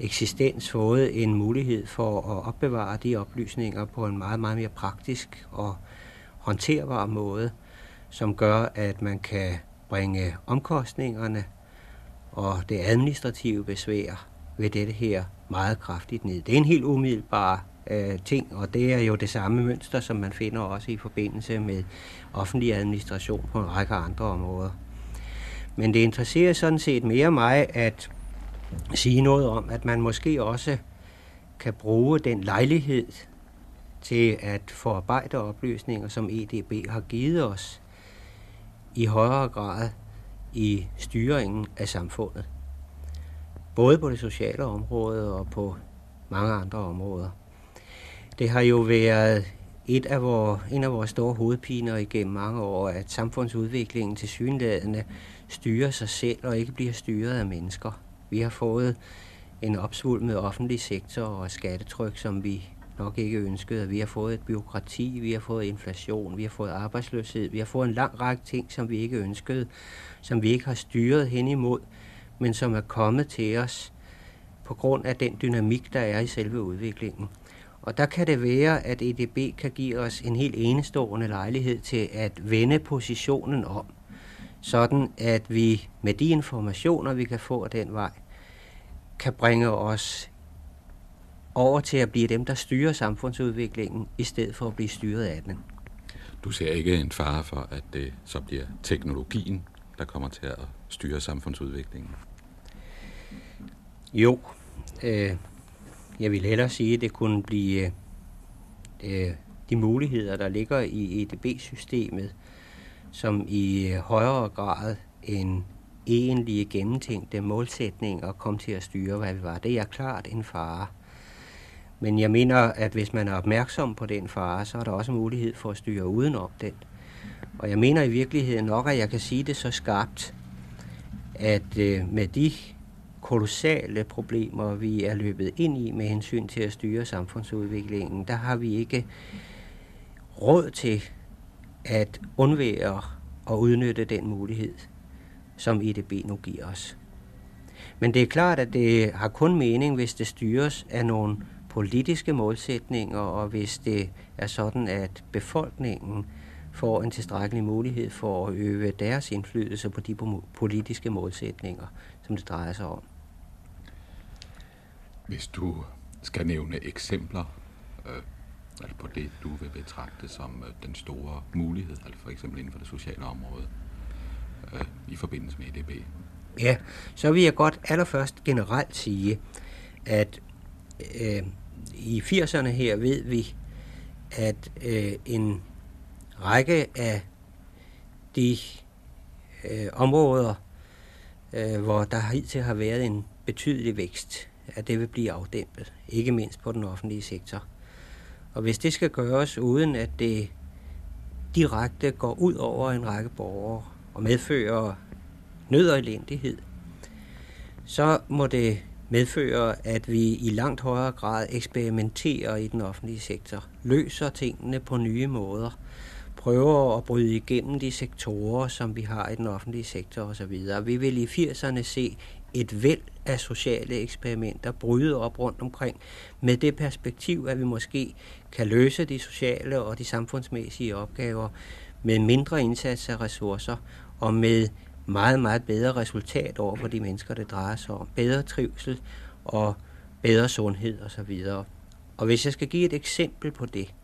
eksistens fået en mulighed for at opbevare de oplysninger på en meget, meget mere praktisk og håndterbar måde, som gør, at man kan bringe omkostningerne og det administrative besvær ved dette her meget kraftigt ned. Det er en helt umiddelbar øh, ting, og det er jo det samme mønster, som man finder også i forbindelse med offentlig administration på en række andre områder. Men det interesserer sådan set mere mig, at sige noget om, at man måske også kan bruge den lejlighed til at forarbejde oplysninger, som EDB har givet os, i højere grad i styringen af samfundet. Både på det sociale område og på mange andre områder. Det har jo været et af vores, en af vores store hovedpiner igennem mange år, at samfundsudviklingen til synlædende styrer sig selv og ikke bliver styret af mennesker. Vi har fået en opsvulmet offentlig sektor og skattetryk, som vi nok ikke ønskede. Vi har fået et byråkrati, vi har fået inflation, vi har fået arbejdsløshed, vi har fået en lang række ting, som vi ikke ønskede, som vi ikke har styret hen imod, men som er kommet til os på grund af den dynamik, der er i selve udviklingen. Og der kan det være, at EDB kan give os en helt enestående lejlighed til at vende positionen om, sådan at vi med de informationer, vi kan få den vej, kan bringe os over til at blive dem, der styrer samfundsudviklingen, i stedet for at blive styret af den. Du ser ikke en fare for, at det så bliver teknologien, der kommer til at styre samfundsudviklingen? Jo, øh, jeg vil hellere sige, at det kunne blive øh, de muligheder, der ligger i EDB-systemet, som i højere grad end egentlige gennemtænkte og komme til at styre, hvad vi var. Det er klart en fare. Men jeg mener, at hvis man er opmærksom på den fare, så er der også mulighed for at styre udenom den. Og jeg mener i virkeligheden nok, at jeg kan sige det så skarpt, at øh, med de kolossale problemer, vi er løbet ind i med hensyn til at styre samfundsudviklingen, der har vi ikke råd til at undvære og udnytte den mulighed, som EDB nu giver os. Men det er klart, at det har kun mening, hvis det styres af nogle politiske målsætninger, og hvis det er sådan, at befolkningen får en tilstrækkelig mulighed for at øve deres indflydelse på de politiske målsætninger, som det drejer sig om. Hvis du skal nævne eksempler øh, altså på det, du vil betragte som øh, den store mulighed, altså for eksempel inden for det sociale område, øh, i forbindelse med EDB. Ja, så vil jeg godt allerførst generelt sige, at øh, i 80'erne her ved vi, at øh, en række af de øh, områder, øh, hvor der hidtil har været en betydelig vækst, at det vil blive afdæmpet, ikke mindst på den offentlige sektor. Og hvis det skal gøres uden at det direkte går ud over en række borgere og medfører nød og elendighed, så må det medføre, at vi i langt højere grad eksperimenterer i den offentlige sektor, løser tingene på nye måder, prøver at bryde igennem de sektorer, som vi har i den offentlige sektor osv. Vi vil i 80'erne se et væld af sociale eksperimenter bryde op rundt omkring, med det perspektiv, at vi måske kan løse de sociale og de samfundsmæssige opgaver med mindre indsats af ressourcer og med meget, meget bedre resultat over for de mennesker, det drejer sig om. Bedre trivsel og bedre sundhed osv. Og, og hvis jeg skal give et eksempel på det,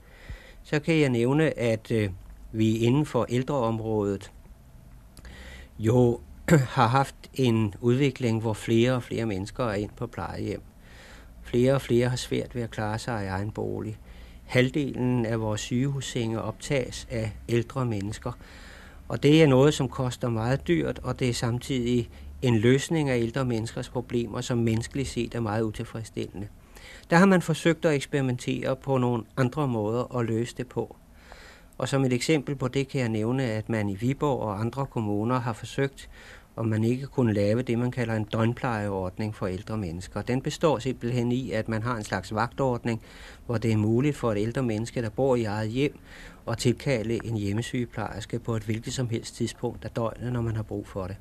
så kan jeg nævne, at øh, vi inden for ældreområdet jo [clears throat] har haft en udvikling, hvor flere og flere mennesker er ind på plejehjem. Flere og flere har svært ved at klare sig i egen bolig. Halvdelen af vores sygehussenge optages af ældre mennesker. Og det er noget, som koster meget dyrt, og det er samtidig en løsning af ældre menneskers problemer, som menneskeligt set er meget utilfredsstillende. Der har man forsøgt at eksperimentere på nogle andre måder at løse det på. Og som et eksempel på det kan jeg nævne, at man i Viborg og andre kommuner har forsøgt om man ikke kunne lave det, man kalder en døgnplejeordning for ældre mennesker. Den består simpelthen i, at man har en slags vagtordning, hvor det er muligt for et ældre menneske, der bor i eget hjem, at tilkalde en hjemmesygeplejerske på et hvilket som helst tidspunkt af døgnet, når man har brug for det.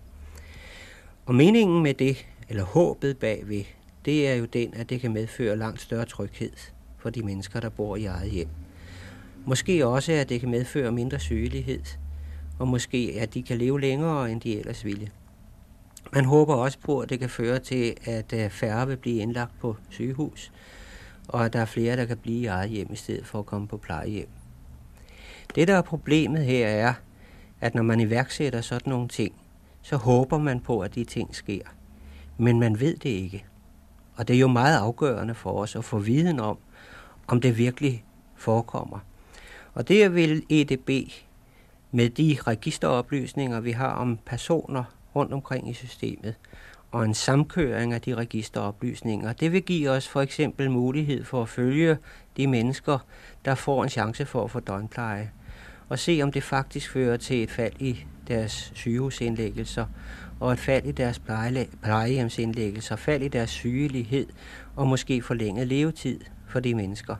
Og meningen med det, eller håbet bagved, det er jo den, at det kan medføre langt større tryghed for de mennesker, der bor i eget hjem. Måske også, at det kan medføre mindre sygelighed, og måske at de kan leve længere, end de ellers ville. Man håber også på, at det kan føre til, at øh, færre vil blive indlagt på sygehus, og at der er flere, der kan blive i eget hjem i stedet for at komme på plejehjem. Det, der er problemet her, er, at når man iværksætter sådan nogle ting, så håber man på, at de ting sker. Men man ved det ikke. Og det er jo meget afgørende for os at få viden om, om det virkelig forekommer. Og det vil EDB med de registeroplysninger, vi har om personer rundt omkring i systemet, og en samkøring af de registeroplysninger. Det vil give os for eksempel mulighed for at følge de mennesker, der får en chance for at få døgnpleje, og se om det faktisk fører til et fald i deres sygehusindlæggelser, og et fald i deres plejehjemsindlæggelser, fald i deres sygelighed, og måske forlænget levetid for de mennesker.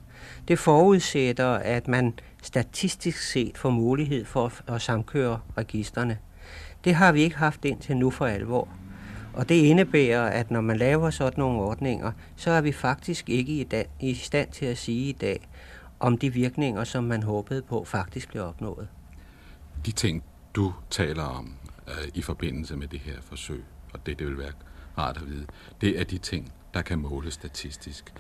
Det forudsætter, at man statistisk set får mulighed for at samkøre registerne. Det har vi ikke haft indtil nu for alvor. Og det indebærer, at når man laver sådan nogle ordninger, så er vi faktisk ikke i, dag, i stand til at sige i dag, om de virkninger, som man håbede på, faktisk blev opnået. De ting, du taler om øh, i forbindelse med det her forsøg, og det, det vil være rart at vide, det er de ting, der kan måles statistisk.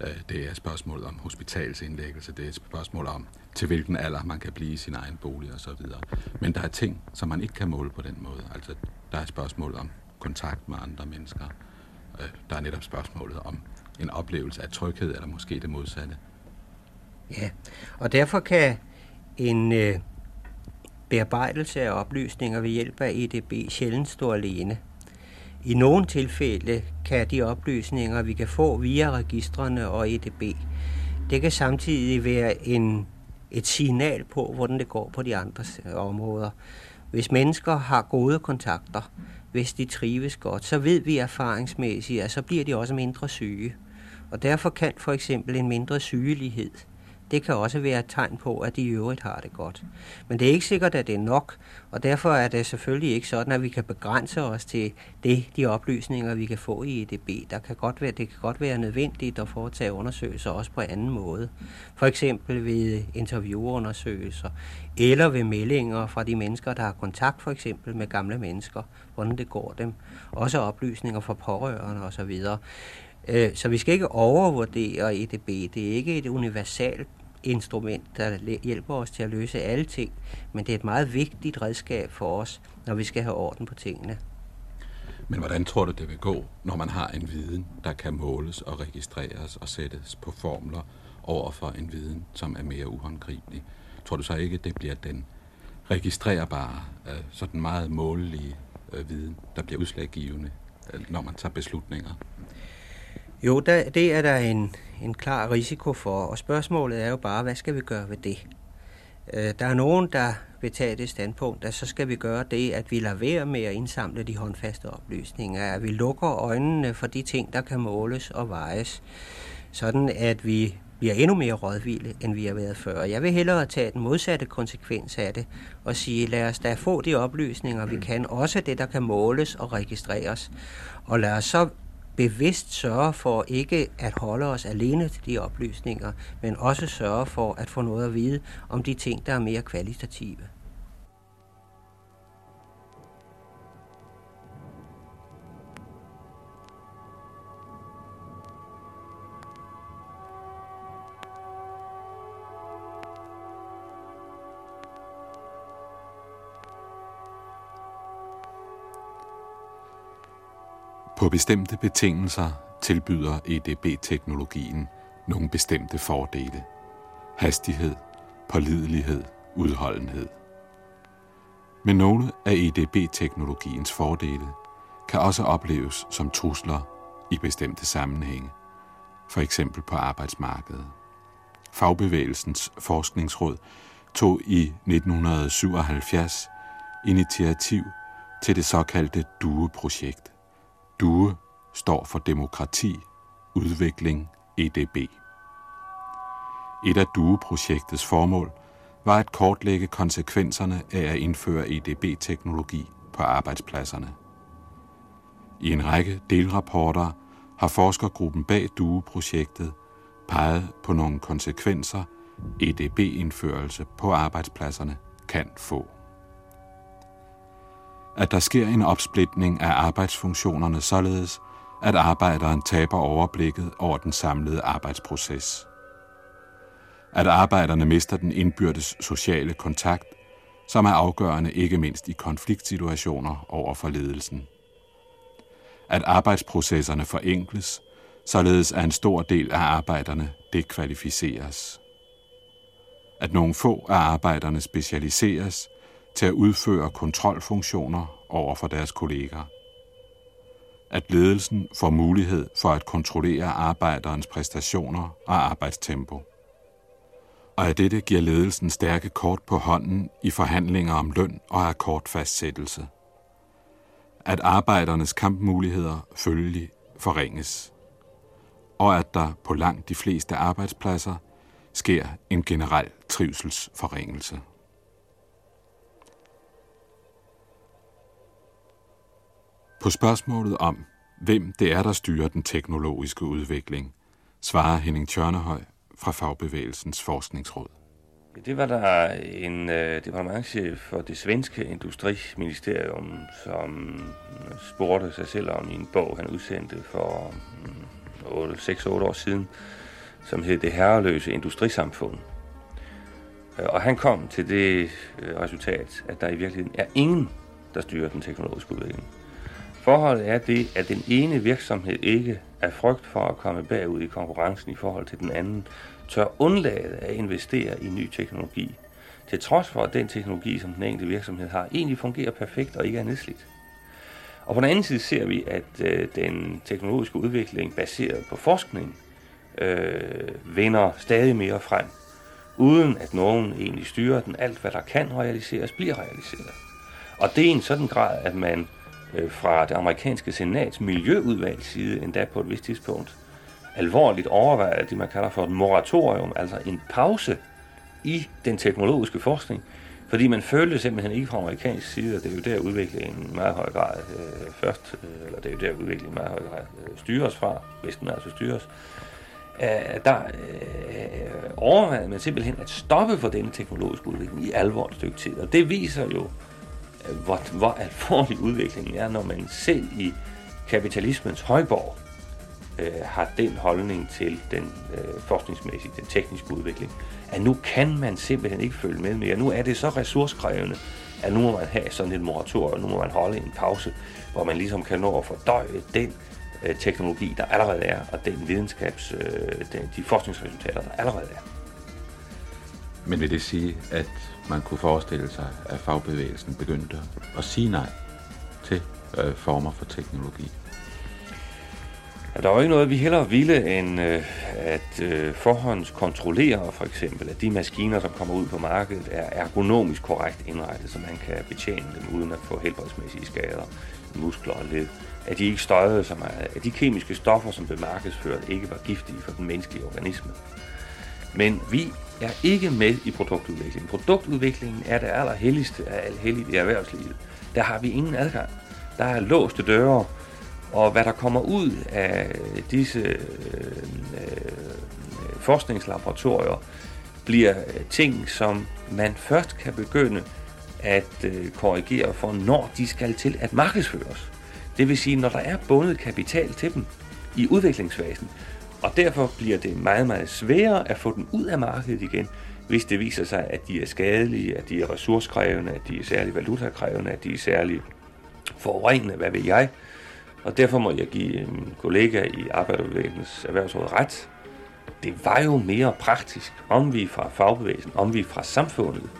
Øh, Det er et spørgsmål om hospitalsindlæggelse, det er et spørgsmål om, til hvilken alder man kan blive i sin egen bolig osv. Men der er ting, som man ikke kan måle på den måde. Altså, der er spørgsmål om kontakt med andre mennesker. Øh, Der er netop spørgsmålet om en oplevelse af tryghed, eller måske det modsatte. Ja, og derfor kan en øh, bearbejdelse af oplysninger ved hjælp af EDB sjældent stå alene. I nogle tilfælde kan de oplysninger, vi kan få via registrene og EDB, det kan samtidig være en, et signal på, hvordan det går på de andre områder. Hvis mennesker har gode kontakter, hvis de trives godt, så ved vi erfaringsmæssigt, at så bliver de også mindre syge. Og derfor kan for eksempel en mindre sygelighed, det kan også være et tegn på, at de i øvrigt har det godt. Men det er ikke sikkert, at det er nok, og derfor er det selvfølgelig ikke sådan, at vi kan begrænse os til det, de oplysninger, vi kan få i EDB. Der kan godt være, det kan godt være nødvendigt at foretage undersøgelser også på anden måde. For eksempel ved interviewundersøgelser, eller ved meldinger fra de mennesker, der har kontakt for eksempel med gamle mennesker, hvordan det går dem. Også oplysninger fra pårørende osv. Øh, så vi skal ikke overvurdere EDB. Det er ikke et universalt instrument, der hjælper os til at løse alle ting, men det er et meget vigtigt redskab for os, når vi skal have orden på tingene. Men hvordan tror du, det vil gå, når man har en viden, der kan måles og registreres og sættes på formler over for en viden, som er mere uhåndgribelig? Tror du så ikke, det bliver den registrerbare, øh, sådan meget målelige øh, viden, der bliver udslaggivende, øh, når man tager beslutninger? Jo, der, det er der en, en klar risiko for, og spørgsmålet er jo bare, hvad skal vi gøre ved det? Øh, Der er nogen, der vil tage det standpunkt, at så skal vi gøre det, at vi lader være med at indsamle de håndfaste oplysninger, at vi lukker øjnene for de ting, der kan måles og vejes, sådan at vi bliver endnu mere rådvilde, end vi har været før. Jeg vil hellere tage den modsatte konsekvens af det og sige, lad os da få de oplysninger, vi kan, også det, der kan måles og registreres, og lad os så bevidst sørge for ikke at holde os alene til de oplysninger, men også sørge for at få noget at vide om de ting, der er mere kvalitative. På bestemte betingelser tilbyder EDB-teknologien nogle bestemte fordele. Hastighed, pålidelighed, udholdenhed. Men nogle af EDB-teknologiens fordele kan også opleves som trusler i bestemte sammenhænge, for eksempel på arbejdsmarkedet. Fagbevægelsens forskningsråd tog i 1977 initiativ til det såkaldte DUE-projekt. DUE står for Demokrati, Udvikling, EDB. Et af DUE-projektets formål var at kortlægge konsekvenserne af at indføre EDB-teknologi på arbejdspladserne. I en række delrapporter har forskergruppen bag DUE-projektet peget på nogle konsekvenser, EDB-indførelse på arbejdspladserne kan få. At der sker en opsplitning af arbejdsfunktionerne således, at arbejderen taber overblikket over den samlede arbejdsproces. At arbejderne mister den indbyrdes sociale kontakt, som er afgørende ikke mindst i konfliktsituationer over for ledelsen. At arbejdsprocesserne forenkles, således at en stor del af arbejderne dekvalificeres. At nogle få af arbejderne specialiseres til at udføre kontrolfunktioner over for deres kolleger. At ledelsen får mulighed for at kontrollere arbejderens præstationer og arbejdstempo. Og at dette giver ledelsen stærke kort på hånden i forhandlinger om løn og akkordfastsættelse. At arbejdernes kampmuligheder følgelig forringes. Og at der på langt de fleste arbejdspladser sker en generel trivselsforringelse. På spørgsmålet om, hvem det er, der styrer den teknologiske udvikling, svarer Henning Tjørnehøj fra Fagbevægelsens Forskningsråd. Det var der en øh, departementchef for det svenske industriministerium, som spurgte sig selv om i en bog, han udsendte for mm, 6-8 år siden, som hed Det Herreløse Industrisamfund. Øh, og han kom til det øh, resultat, at der i virkeligheden er ingen, der styrer den teknologiske udvikling. Forholdet er det, at den ene virksomhed ikke af frygt for at komme bagud i konkurrencen i forhold til den anden, tør undlade at investere i ny teknologi, til trods for at den teknologi, som den enkelte virksomhed har, egentlig fungerer perfekt og ikke er nedslidt. Og på den anden side ser vi, at øh, den teknologiske udvikling baseret på forskning øh, vinder stadig mere frem, uden at nogen egentlig styrer den. Alt, hvad der kan realiseres, bliver realiseret. Og det er i en sådan grad, at man øh, fra det amerikanske senats miljøudvalgs side, endda på et vist tidspunkt, alvorligt overvejer det, man kalder for et moratorium, altså en pause i den teknologiske forskning, fordi man følte simpelthen ikke fra amerikansk side, og det er jo der udviklingen i meget høj grad øh, først, øh, eller det er jo der udviklingen i meget høj grad øh, styres fra, hvis den altså styres, øh, der øh, overvejede man simpelthen at stoppe for denne teknologiske udvikling i alvorligt stykke tid. Og det viser jo, hvor, hvor alvorlig udviklingen er, når man selv i kapitalismens højborg øh, har den holdning til den øh, forskningsmæssige, den tekniske udvikling, at nu kan man simpelthen ikke følge med mere. Nu er det så ressourcekrævende, at nu må man have sådan et moratorium, nu må man holde en pause, hvor man ligesom kan nå at fordøje den øh, teknologi, der allerede er, og den videnskabs, øh, den, de forskningsresultater, der allerede er. Men vil det sige, at man kunne forestille sig, at fagbevægelsen begyndte at sige nej til øh, former for teknologi? Ja, der er jo ikke noget, vi hellere ville, end øh, at øh, forhåndskontrollere for eksempel, at de maskiner, som kommer ud på markedet, er ergonomisk korrekt indrettet, så man kan betjene dem uden at få helbredsmæssige skader, muskler og led. At de ikke støjede så meget, at de kemiske stoffer, som blev markedsført, ikke var giftige for den menneskelige organisme. Men vi er ikke med i produktudviklingen. Produktudviklingen er det allerhelligste af alt helligt i erhvervslivet. Der har vi ingen adgang. Der er låste døre, og hvad der kommer ud af disse øh, øh, forskningslaboratorier, bliver øh, ting, som man først kan begynde at øh, korrigere for, når de skal til at markedsføres. Det vil sige, når der er bundet kapital til dem i udviklingsfasen, og derfor bliver det meget, meget sværere at få dem ud af markedet igen, hvis det viser sig, at de er skadelige, at de er ressourcekrævende, at de er særlig valutakrævende, at de er særlig forurenende, hvad ved jeg. Og derfor må jeg give en kollega i Arbejderbevægelsens Erhvervsråd ret. Det var jo mere praktisk, om vi fra fagbevægelsen, om vi fra samfundet,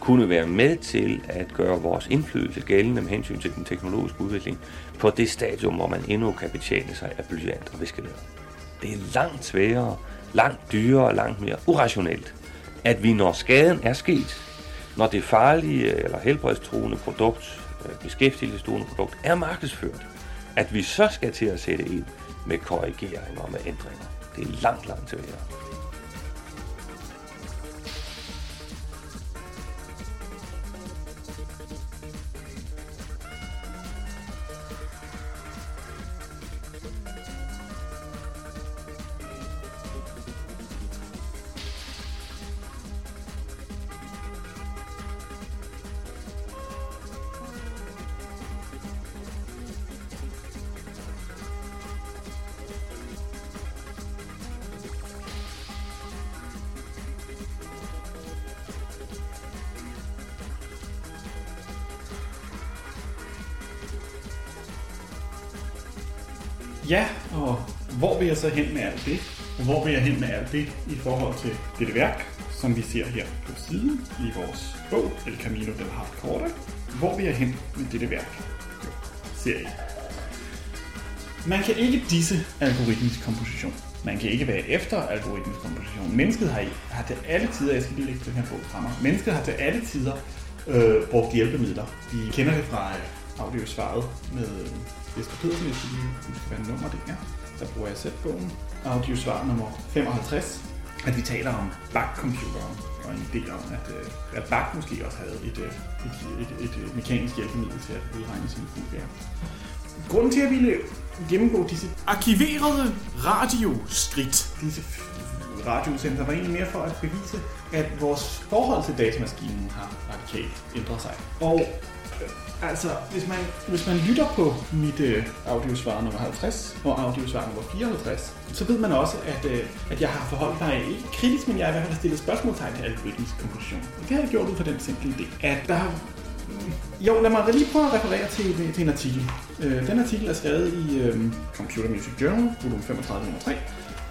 kunne være med til at gøre vores indflydelse gældende med hensyn til den teknologiske udvikling på det stadium, hvor man endnu kan betjene sig af blyant og viskelæder. Det er langt sværere, langt dyrere og langt mere urationelt, at vi, når skaden er sket, når det farlige eller helbredstruende produkt, øh, beskæftigelsestruende produkt, er markedsført, at vi så skal til at sætte ind med korrigeringer og med ændringer. Det er langt, langt sværere. Så hen med alt det? Og hvor vil jeg hen med alt det i forhold til dette værk, som vi ser her på siden i vores bog, El Camino del Hardcore? Hvor vil jeg hen med dette værk? Jo, ser I. Man kan ikke disse algoritmisk komposition. Man kan ikke være efter algoritmisk komposition. Mennesket har, har til alle tider, jeg skal lige lægge den her bog frem, mennesket har til alle tider øh, brugt hjælpemidler. Vi kender det fra øh, audiosvaret med øh, Jesper Pedersen, jeg skal lige huske, hvad nummer det er. Der bruger jeg selv bogen. Audiosvar nummer 55, at vi taler om bakcomputeren og en idé om, at, øh, at Bach måske også havde et, øh, et, et, et, et mekanisk hjælpemiddel til at udregne sine fuldbær. Grunden til, at vi ville gennemgå disse arkiverede radioskridt, disse radioudsendelser, var egentlig mere for at bevise, at vores forhold til datamaskinen har radikalt ændret sig. Og Altså, hvis man, hvis man lytter på mit øh, audiosvar nummer 50 og audiosvar nummer 54, så ved man også, at, øh, at jeg har forholdt mig ikke kritisk, men jeg har i hvert fald stillet spørgsmålstegn til algoritmisk konklusion. Og det har jeg gjort ud fra den simple idé, at der. Jo, lad mig lige prøve at referere til, til en artikel. Øh, den artikel er skrevet i øh, Computer Music Journal, volume 35 nummer 3,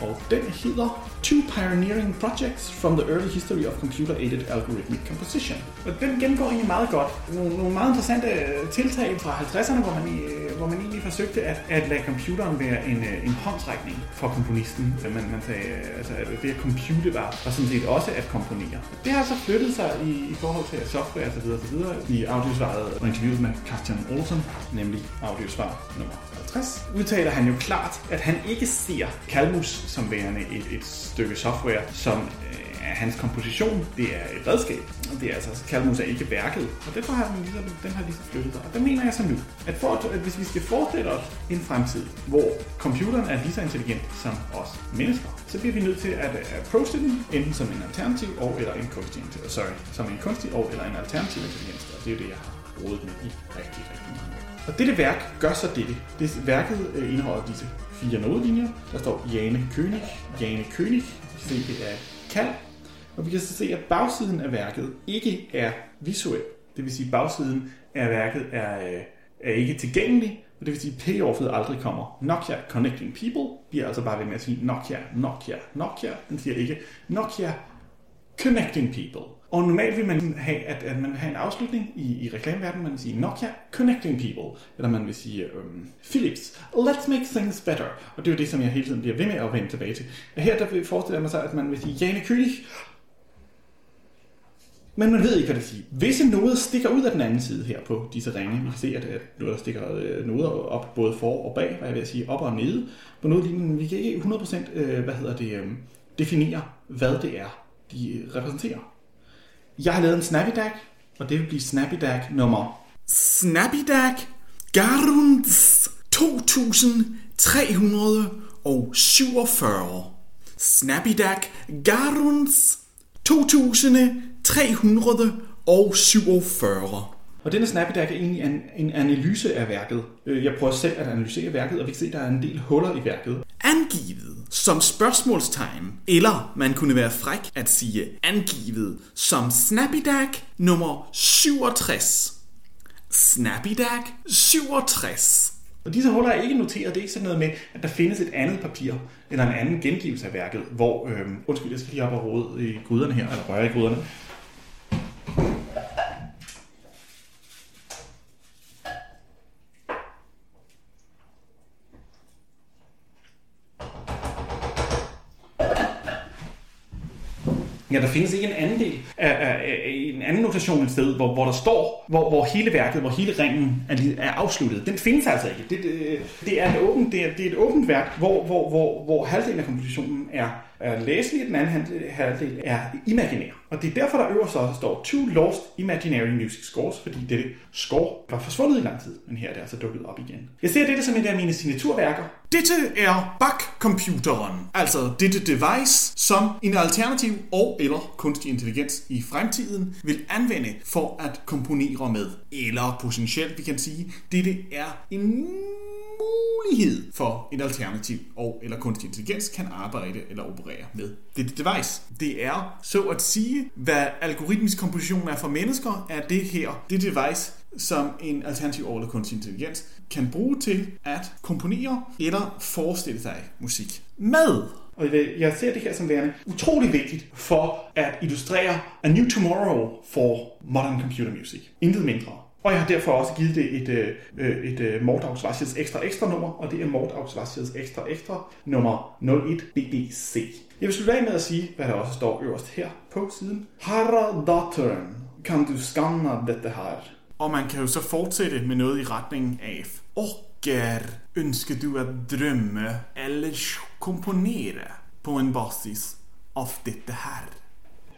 og den hedder Two Pioneering Projects from the Early History of Computer-Aided Algorithmic Composition. Og den gennemgår egentlig meget godt. Nogle, nogle meget interessante øh, tiltag fra 50'erne, hvor man, øh, hvor man egentlig forsøgte at, at lade computeren være en, øh, en håndtrækning for komponisten. Man, man sagde, altså, at det at compute var, var sådan set også at komponere. Det har så flyttet sig i, i forhold til software altså, osv. osv. Altså, I audiosvaret og interviewet med Christian Olsen, nemlig audiosvar nummer 1960, udtaler han jo klart, at han ikke ser Calmus som værende et, et stykke software, som øh, er hans komposition. Det er et redskab. Og det er altså, Calmus er ikke værket. Og derfor har den, ligesom, den har ligesom flyttet sig. Og der mener jeg så nu, at, for, at hvis vi skal forestille os en fremtid, hvor computeren er lige så intelligent som os mennesker, så bliver vi nødt til at approache den enten som en alternativ og eller en kunstig sorry, som en kunstig og eller en alternativ intelligens. Og det er jo det, jeg har rodet med i rigtig, rigtig meget. Og dette værk gør så dette. Det værket øh, indeholder disse fire nodelinjer. Der står Jane König, Jane König. Vi kan se, det er kald. Og vi kan så se, at bagsiden af værket ikke er visuel. Det vil sige, at bagsiden af værket er, øh, er ikke tilgængelig, og det vil sige, at payoffet aldrig kommer. Nokia Connecting People bliver altså bare ved med at sige Nokia, Nokia, Nokia. Den siger ikke Nokia Connecting People. Og normalt vil man have, at, at man vil have en afslutning i, i reklameverdenen. Man vil sige Nokia Connecting People. Eller man vil sige um, Philips Let's Make Things Better. Og det er jo det, som jeg hele tiden bliver ved med at vende tilbage til. Og her der forestiller man sig, at man vil sige Jane König. Men man ved ikke, hvad det siger. Hvis noget stikker ud af den anden side her på disse ringe, vi kan se, at noget der stikker øh, noget op både for og bag, hvad jeg vil sige, op og nede, på noget lignende, vi kan ikke 100% øh, hvad hedder det, øhm, definere, hvad det er, de øh, repræsenterer. Jeg har lavet en Snappy og det vil blive Snappy nummer Snappy Garunds 2347. Snappy Garunds 2347. Og denne Snappy er egentlig en, en analyse af værket. Øh, jeg prøver selv at analysere værket, og vi kan se, at der er en del huller i værket. Angivet som spørgsmålstegn, eller man kunne være fræk at sige angivet som Snappydag nummer 67. Snappydag 67. Og disse huller er ikke noteret. Det er ikke sådan noget med, at der findes et andet papir, eller en anden gengivelse af værket, hvor, øh, undskyld, jeg skal lige op og rode i gryderne her, eller røre i gryderne. Ja, der findes ikke en anden del af, af, af en anden notation et sted, hvor, hvor der står, hvor, hvor hele værket, hvor hele ringen er, er afsluttet. Den findes altså ikke. Det, det, det, er, et åbent, det, er, det er et åbent værk, hvor, hvor, hvor, hvor halvdelen af kompositionen er er læselig, den anden halvdel er imaginær. Og det er derfor, der øverst også står Two Lost Imaginary Music Scores, fordi dette score var forsvundet i lang tid, men her er det altså dukket op igen. Jeg ser dette som en af mine signaturværker. Dette er Bach-computeren, altså dette device, som en alternativ og eller kunstig intelligens i fremtiden vil anvende for at komponere med. Eller potentielt, vi kan sige, dette er en mulighed for et alternativ og eller kunstig intelligens kan arbejde eller operere med dette device. Det er så at sige, hvad algoritmisk komposition er for mennesker, er det her, det device, som en alternativ over eller kunstig intelligens kan bruge til at komponere eller forestille sig musik med. Og øh, jeg ser det her som værende utrolig vigtigt for at illustrere A New Tomorrow for Modern Computer Music. Intet mindre. Og jeg har derfor også givet det et, et, øh, et, et Mordags ekstra ekstra nummer, og det er Mordags ekstra ekstra nummer 01 BBC. Jeg vil slutte af med at sige, hvad der også står øverst her på siden. Harra datteren, kan du skanna dette her? Og man kan jo så fortsætte med noget i retningen af Okker, ønsker du at drømme eller komponere på en basis af dette her?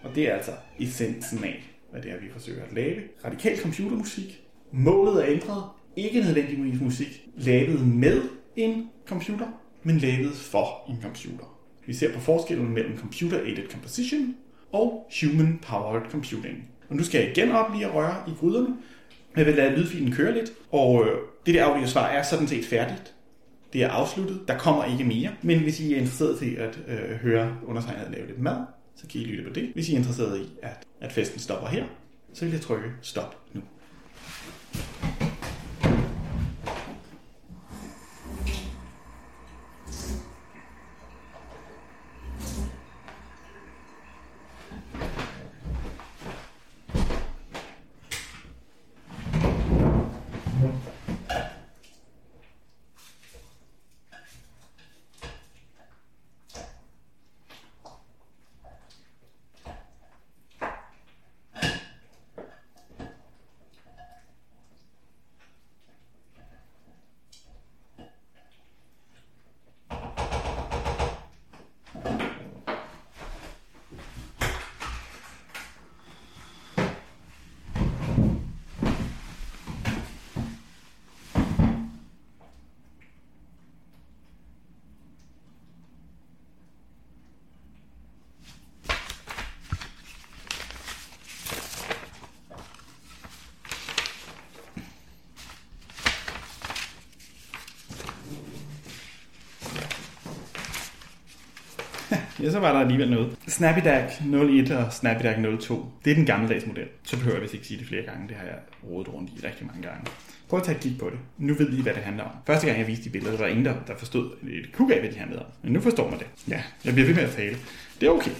Og det er altså essensen af hvad det er, vi forsøger at lave. Radikal computermusik. Målet er ændret. Ikke nødvendigvis musik lavet med en computer, men lavet for en computer. Vi ser på forskellen mellem computer-aided composition og human-powered computing. Og nu skal jeg igen op lige at røre i gryderne. Jeg vil lade lydfilen køre lidt, og øh, det der audiosvar er sådan set færdigt. Det er afsluttet. Der kommer ikke mere. Men hvis I er interesseret i at øh, høre undertegnet lave lidt mad, så kan I lytte på det. Hvis I er interesseret i, at, at festen stopper her, så vil jeg trykke stop nu. Ja, så var der alligevel noget. Snappydag 01 og Snappydag 02, det er den gammeldags model. Så behøver jeg vist ikke sige det flere gange, det har jeg rodet rundt i rigtig mange gange. Prøv at tage et kig på det. Nu ved I, hvad det handler om. Første gang jeg viste de billeder, der var ingen, der, der forstod et kug af, hvad de handlede om. Men nu forstår man det. Ja, jeg bliver ved med at tale. Det er okay.